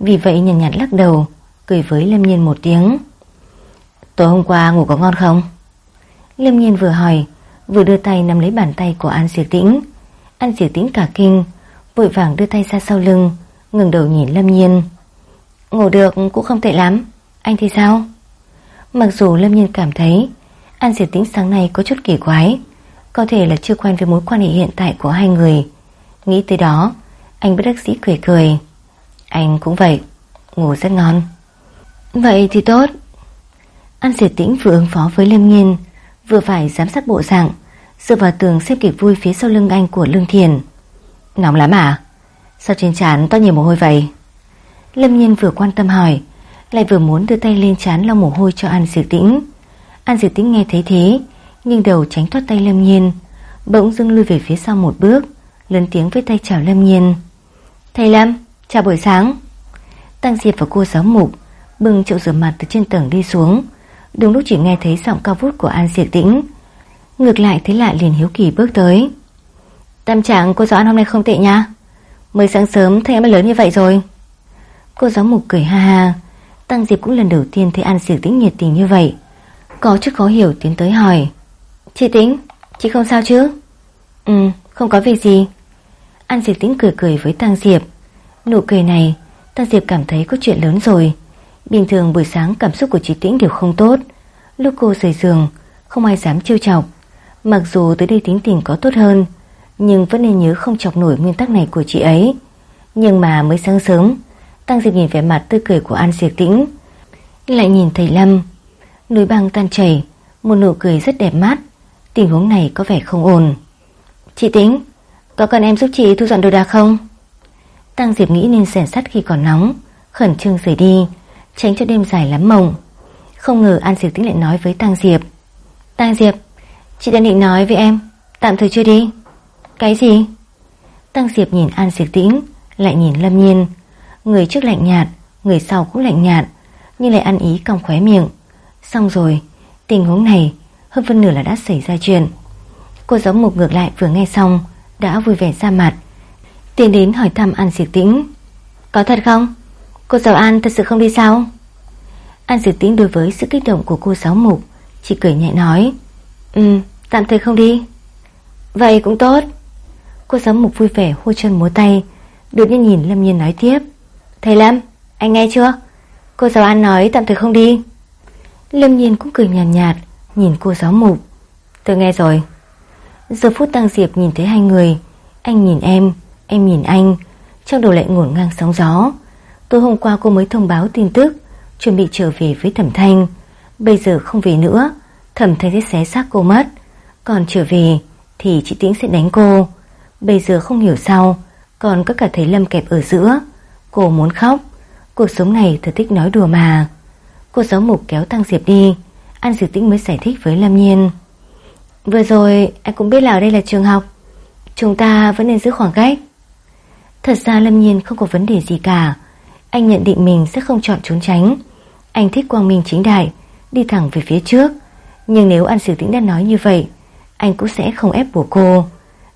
Vì vậy nhàn nhạt, nhạt lắc đầu Cười với Lâm Nhiên một tiếng. Tối hôm qua ngủ có ngon không? Lâm Nhiên vừa hỏi Vừa đưa tay nắm lấy bàn tay của An Diệp Tĩnh. An Diệp Tĩnh cả kinh Vội vàng đưa tay ra sau lưng ngừng đầu nhìn Lâm Nhiên. Ngủ được cũng không tệ lắm Anh thì sao? Mặc dù Lâm Nhiên cảm thấy An Diệp Tĩnh sáng nay có chút kỳ quái Có thể là chưa quen với mối quan hệ hiện tại của hai người Nghĩ tới đó, Anh bất đắc sĩ cười cười. Anh cũng vậy, Ngủ rất ngon. Vậy thì tốt. An diệt Tĩnh vừa ứng phó với Lâm Nhiên, Vừa phải giám sát bộ dạng, Dựa vào tường xem kịch vui phía sau lưng anh của Lương Thiền. Nóng lắm à? Sao trên trán to nhiều mồ hôi vậy? Lâm Nhiên vừa quan tâm hỏi, Lại vừa muốn đưa tay lên chán lau mồ hôi cho An Diệp Tĩnh. An Diệp Tĩnh nghe thấy thế Nhưng đầu tránh thoát tay Lâm Nhiên, Bỗng dưng lui về phía sau một bước. Lớn tiếng với tay chào Lâm Nhiên. Thầy Lâm, chào buổi sáng. Tăng Diệp và cô giáo mục Bưng chậu rửa mặt từ trên tầng đi xuống. Đúng lúc chỉ nghe thấy giọng cao vút của An Diệp Tĩnh Ngược lại thấy lạ liền hiếu kỳ bước tới. Tâm trạng cô giáo ăn hôm nay không tệ nha. Mới sáng sớm thấy em lớn như vậy rồi. Cô giáo mục cười ha ha. Tăng Diệp cũng lần đầu tiên thấy An Diệp Tĩnh nhiệt tình như vậy. Có chút khó hiểu tiến tới hỏi Chị Tĩnh, chị không sao chứ? Ừ, không có việc gì. An Diệp Tĩnh cười cười với Tăng Diệp. Nụ cười này Tăng Diệp cảm thấy có chuyện lớn rồi. Bình thường buổi sáng cảm xúc của chị Tĩnh đều không tốt. Lúc cô rời giường, Không ai dám trêu chọc. Mặc dù tới đây tính tình có tốt hơn, Nhưng vẫn nên nhớ không chọc nổi nguyên tắc này của chị ấy. Nhưng mà mới sáng sớm Tăng Diệp nhìn vẻ mặt tươi cười của An Diệp Tĩnh. Lại nhìn thầy Lâm. Núi băng tan chảy, Một nụ cười rất đẹp mắt. Tình huống này có vẻ không ổn. Chị Tĩnh Có cần em giúp chị thu dọn đồ đạc không? Tăng Diệp nghĩ nên rèn sắt khi còn nóng, Khẩn trương rời đi, Tránh cho đêm dài lắm mộng Không ngờ An Diệp Tĩnh lại nói với Tăng Diệp. Tăng Diệp, Chị đang định nói với em, Tạm thời chưa đi. Cái gì? Tăng Diệp nhìn An Diệp Tĩnh, Lại nhìn Lâm Nhiên. Người trước lạnh nhạt, Người sau cũng lạnh nhạt, Nhưng lại ăn ý cong khóe miệng. Xong rồi, Tình huống này, Hơn phân nửa là đã xảy ra chuyện. Cô giáo mục ngược lại vừa nghe xong Đã vui vẻ ra mặt. Tiến đến hỏi thăm An Diệp Tĩnh. Có thật không? Cô giáo An thật sự không đi sao? An Diệp Tĩnh đối với sự kích động của cô giáo mục Chỉ cười nhẹ nói. Ừ tạm thời không đi. Vậy cũng tốt. Cô giáo mục vui vẻ hô chân múa tay Đột nhiên nhìn Lâm Nhiên nói tiếp. Thầy Lâm anh nghe chưa? Cô giáo An nói tạm thời không đi. Lâm Nhiên cũng cười nhàn nhạt, nhạt Nhìn cô giáo mục Tôi nghe rồi. Giờ phút Tăng Diệp nhìn thấy hai người. Anh nhìn em, em nhìn anh. Trong đầu lại ngổn ngang sóng gió. Tối hôm qua cô mới thông báo tin tức Chuẩn bị trở về với Thẩm Thanh. Bây giờ không về nữa Thẩm Thanh sẽ xé xác cô mất. Còn trở về thì chị Tĩnh sẽ đánh cô. Bây giờ không hiểu sao Còn có cả thầy Lâm kẹp ở giữa. Cô muốn khóc. Cuộc sống này thật thích nói đùa mà. Cô giáo mục kéo Tăng Diệp đi. An Diệp Tĩnh mới giải thích với Lâm Nhiên. Vừa rồi anh cũng biết là đây là trường học. Chúng ta vẫn nên giữ khoảng cách. Thật ra Lâm Nhiên không có vấn đề gì cả. Anh nhận định mình sẽ không chọn trốn tránh. Anh thích quang minh chính đại, Đi thẳng về phía trước. Nhưng nếu An Sử Tĩnh đã nói như vậy, Anh cũng sẽ không ép buộc cô.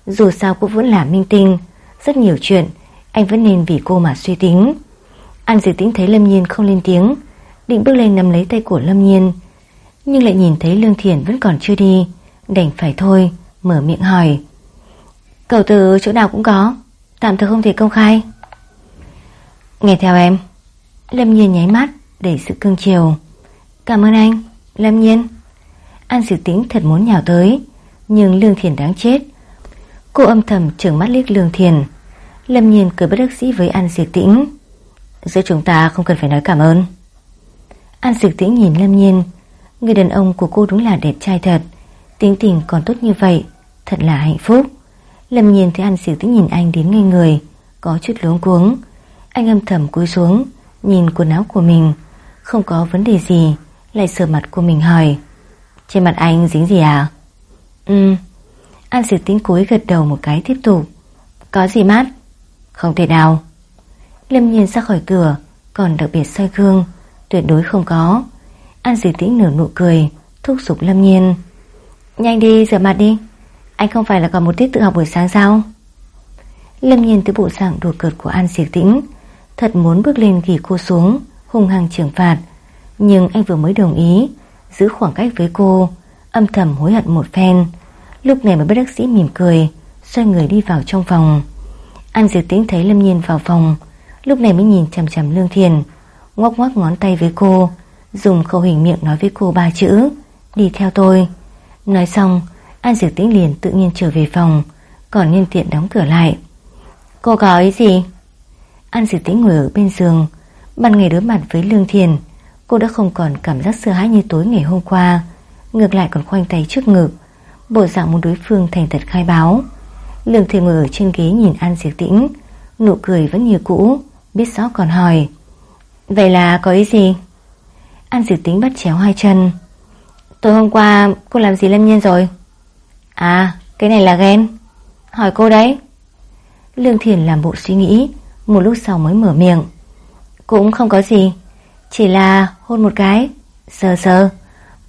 Dù sao cũng vẫn là minh tinh. Rất nhiều chuyện, Anh vẫn nên vì cô mà suy tính. An Sử Tĩnh thấy Lâm Nhiên không lên tiếng, Định bước lên nắm lấy tay của Lâm Nhiên. Nhưng lại nhìn thấy Lương Thiền vẫn còn chưa đi. Đành phải thôi, Mở miệng hỏi. Cầu từ chỗ nào cũng có, Tạm thời không thể công khai. Nghe theo em. Lâm Nhiên nháy mắt Để sự cưng chiều. Cảm ơn anh, Lâm Nhiên. An Diệu Tĩnh thật muốn nhào tới, Nhưng Lương Thiền đáng chết. Cô âm thầm trừng mắt liếc Lương Thiền Lâm Nhiên cười bất đắc dĩ với An Diệu Tĩnh. Giữa chúng ta không cần phải nói cảm ơn. An Diệu Tĩnh nhìn Lâm Nhiên. Người đàn ông của cô đúng là đẹp trai thật. Tính tình còn tốt như vậy, Thật là hạnh phúc. Lâm Nhiên thấy An sĩ Tĩnh nhìn anh đến ngây người, Có chút luống cuống. Anh âm thầm cúi xuống, Nhìn quần áo của mình. Không có vấn đề gì, Lại sờ mặt của mình hỏi, Trên mặt anh dính gì à? Ừ. An sĩ Tĩnh cúi gật đầu một cái tiếp tục, Có gì mát? Không thể nào. Lâm Nhiên ra khỏi cửa, Còn đặc biệt soi gương, Tuyệt đối không có. An sĩ Tĩnh nở nụ cười, Thúc giục Lâm Nhiên Nhanh đi, rửa mặt đi. Anh không phải là còn một tiết tự học buổi sáng sao? Lâm Nhiên tới bộ dạng đùa cợt của An Diệu Tĩnh, Thật muốn bước lên ghi cô xuống, Hung hăng trừng phạt. Nhưng anh vừa mới đồng ý, Giữ khoảng cách với cô, Âm thầm hối hận một phen. Lúc này mới bắt đắc sĩ mỉm cười, Xoay người đi vào trong phòng. An Diệu Tĩnh thấy Lâm Nhiên vào phòng, Lúc này mới nhìn chằm chằm Lương Thiền, Ngoắc ngoắc ngón tay với cô, Dùng khẩu hình miệng nói với cô ba chữ, Đi theo tôi. Nói xong, An Diệp Tĩnh liền tự nhiên trở về phòng, Còn nhân tiện đóng cửa lại. Cô có ý gì? An Diệp Tĩnh ngồi ở bên giường, Ban ngày đối mặt với Lương Thiền, Cô đã không còn cảm giác sợ hãi như tối ngày hôm qua, Ngược lại còn khoanh tay trước ngực, Bộ dạng muốn đối phương thành thật khai báo. Lương Thiền ngồi ở trên ghế nhìn An Diệp Tĩnh, Nụ cười vẫn như cũ, Biết rõ còn hỏi, Vậy là có ý gì? An Diệp Tĩnh bắt chéo hai chân Tối hôm qua cô làm gì Lâm Nhiên rồi? À cái này là ghen Hỏi cô đấy. Lương Thiền làm bộ suy nghĩ, Một lúc sau mới mở miệng. Cũng không có gì, Chỉ là hôn một cái, Sờ sờ,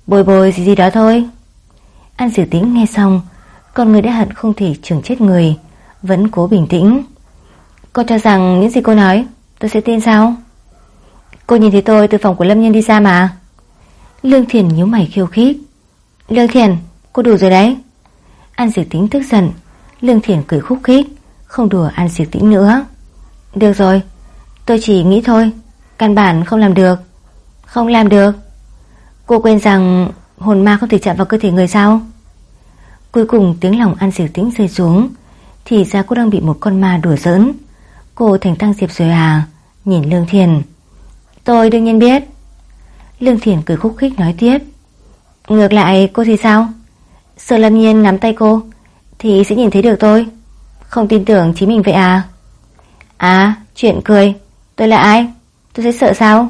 Bồi bồi gì gì đó thôi. An Diệp Tĩnh nghe xong, Con người đã hận không thể trường chết người, Vẫn cố bình tĩnh. Cô cho rằng những gì cô nói, Tôi sẽ tin sao? Cô nhìn thấy tôi từ phòng của Lâm Nhân đi ra mà. Lương Thiền nhíu mày khiêu khích. Lương Thiền, Cô đủ rồi đấy. An Diệp Tĩnh tức giận. Lương Thiền cười khúc khích. Không đùa An Diệp Tĩnh nữa. Được rồi, Tôi chỉ nghĩ thôi. Căn bản không làm được. Không làm được. Cô quên rằng hồn ma không thể chạm vào cơ thể người sao? Cuối cùng tiếng lòng An Diệp Tĩnh rơi xuống. Thì ra cô đang bị một con ma đùa giỡn. Cô thành tăng Diệp rồi à? Nhìn Lương Thiền. Tôi đương nhiên biết. Lương Thiền cười khúc khích nói tiếp. Ngược lại, cô thì sao? Sợ Lâm Nhiên nắm tay cô, Thì sẽ nhìn thấy được tôi. Không tin tưởng chính mình vậy à? À chuyện cười. Tôi là ai? Tôi sẽ sợ sao?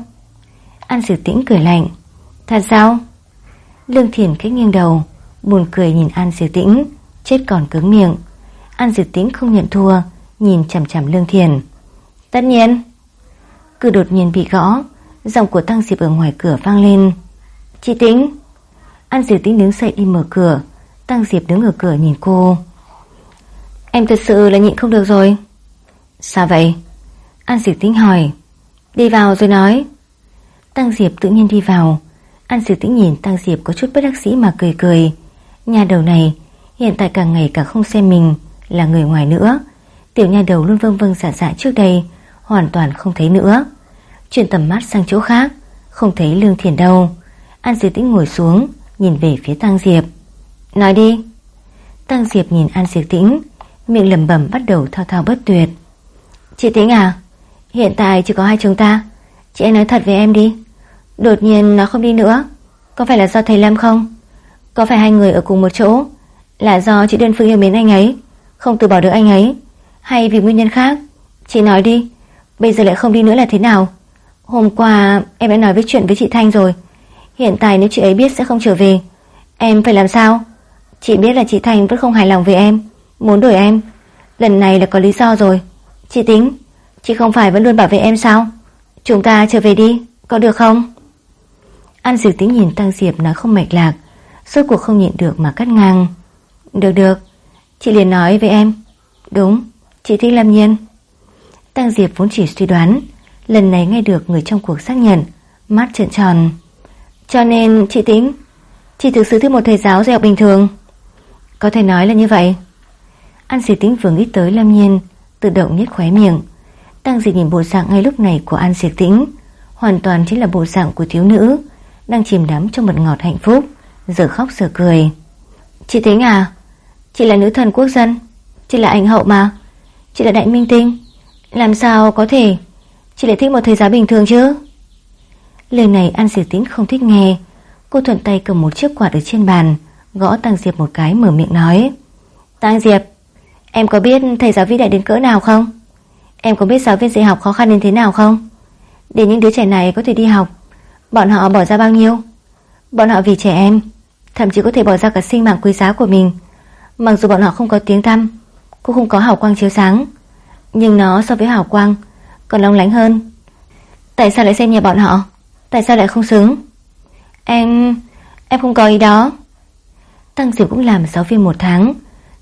An Sử Tĩnh cười lạnh. Thật sao? Lương Thiền cách nghiêng đầu, Buồn cười nhìn An Sử Tĩnh, Chết còn cứng miệng. An Sử Tĩnh không nhận thua, Nhìn chằm chằm Lương Thiền Tất nhiên. Cứ đột nhiên bị gõ Giọng của Tăng Diệp ở ngoài cửa vang lên. Chị Tĩnh. An Diệp Tĩnh đứng dậy đi mở cửa. Tăng Diệp đứng ở cửa nhìn cô. Em thật sự là nhịn không được rồi. Sao vậy? An Diệp Tĩnh hỏi. Đi vào rồi nói. Tăng Diệp tự nhiên đi vào. An Diệp Tĩnh nhìn Tăng Diệp có chút bất đắc sĩ mà cười cười. Nhà đầu này Hiện tại càng ngày càng không xem mình Là người ngoài nữa. Tiểu nhà đầu luôn vâng vâng giả dạ trước đây, Hoàn toàn không thấy nữa. Chuyển tầm mắt sang chỗ khác. Không thấy Lương Thiền đâu. An Diệp Tĩnh ngồi xuống, Nhìn về phía Tăng Diệp. Nói đi. Tăng Diệp nhìn An Diệp Tĩnh, Miệng lầm bẩm bắt đầu thao thao bất tuyệt. Chị Tĩnh à Hiện tại chỉ có hai chúng ta. Chị ấy nói thật với em đi. Đột nhiên nó không đi nữa. Có phải là do thầy Lâm không? Có phải hai người ở cùng một chỗ? Là do chị đơn phương yêu mến anh ấy, Không từ bỏ được anh ấy? Hay vì nguyên nhân khác? Chị nói đi. Bây giờ lại không đi nữa là thế nào? Hôm qua em đã nói với chuyện với chị Thanh rồi. Hiện tại nếu chị ấy biết sẽ không trở về, Em phải làm sao? Chị biết là chị Thanh vẫn không hài lòng về em, Muốn đuổi em. Lần này là có lý do rồi. Chị tính, Chị không phải vẫn luôn bảo vệ em sao? Chúng ta trở về đi, Có được không? An Diệp tính nhìn Tăng Diệp nói không mạch lạc, Suốt cuộc không nhịn được mà cắt ngang. Được được, Chị liền nói với em. Đúng, Chị thích Lâm Nhiên. Tăng Diệp vốn chỉ suy đoán Lần này nghe được người trong cuộc xác nhận Mắt trợn tròn. Cho nên, chị tính Chị thực sự thích một thầy giáo dạy học bình thường. Có thể nói là như vậy. An dì tính vừa nghĩ tới Lâm Nhiên, Tự động nhếch khóe miệng. Tăng dịch nhìn bộ dạng ngay lúc này của An Diệp tĩnh, Hoàn toàn chính là bộ dạng của thiếu nữ, Đang chìm đắm trong mật ngọt hạnh phúc, Giờ khóc giờ cười. Chị tính à Chị là nữ thần quốc dân, Chị là ảnh hậu mà, Chị là đại minh tinh, Làm sao có thể Chị lại thích một thầy giáo bình thường chứ? Lời này An Diệp Tĩnh không thích nghe. Cô thuận tay cầm một chiếc quạt ở trên bàn, Gõ Tăng Diệp một cái mở miệng nói. Tăng Diệp, Em có biết thầy giáo vĩ đại đến cỡ nào không? Em có biết giáo viên dạy học khó khăn đến thế nào không? Để những đứa trẻ này có thể đi học, Bọn họ bỏ ra bao nhiêu? Bọn họ vì trẻ em, Thậm chí có thể bỏ ra cả sinh mạng quý giá của mình. Mặc dù bọn họ không có tiếng tăm, Cũng không có hào quang chiếu sáng, Nhưng nó so với hào quang còn long lánh hơn. Tại sao lại xem nhẹ bọn họ? Tại sao lại không xứng? Em... em không có ý đó. Tăng Diệu cũng làm giáo viên một tháng.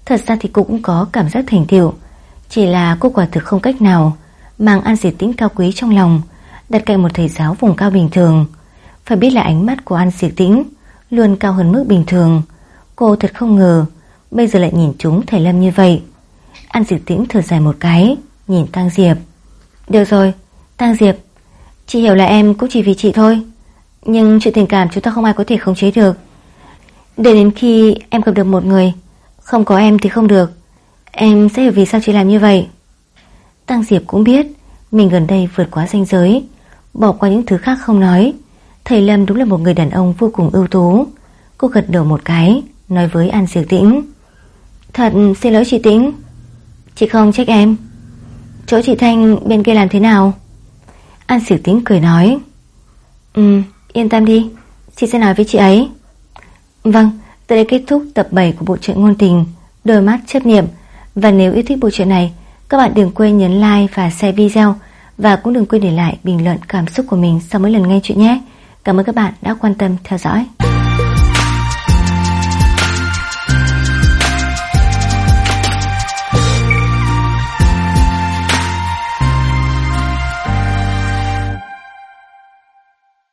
Thật ra thì cô cũng có cảm giác thành tiệu. Chỉ là cô quả thực không cách nào Mang An Diệt Tĩnh cao quý trong lòng, Đặt cạnh một thầy giáo vùng cao bình thường. Phải biết là ánh mắt của An Diệt Tĩnh Luôn cao hơn mức bình thường. Cô thật không ngờ, Bây giờ lại nhìn chúng thầy Lâm như vậy. An Diệt Tĩnh thở dài một cái, Nhìn Tăng Diệp. Được rồi, Tăng Diệp. Chị hiểu là em cũng chỉ vì chị thôi. Nhưng chuyện tình cảm chúng ta không ai có thể khống chế được. Để đến khi em gặp được một người Không có em thì không được. Em sẽ hiểu vì sao chị làm như vậy. Tăng Diệp cũng biết Mình gần đây vượt quá ranh giới Bỏ qua những thứ khác không nói. Thầy Lâm đúng là một người đàn ông vô cùng ưu tú. Cô gật đầu một cái Nói với An Diệp Tĩnh. Thật xin lỗi chị Tĩnh. Chị không trách em. Chỗ chị Thanh bên kia làm thế nào? An sử tính cười nói. Ừ yên tâm đi, Chị sẽ nói với chị ấy. Vâng Tới đây kết thúc tập 7 của bộ truyện ngôn tình Đôi mắt chấp niệm. Và nếu yêu thích bộ truyện này, Các bạn đừng quên nhấn like và share video Và cũng đừng quên để lại bình luận cảm xúc của mình Sau mỗi lần nghe chuyện nhé. Cảm ơn các bạn đã quan tâm theo dõi.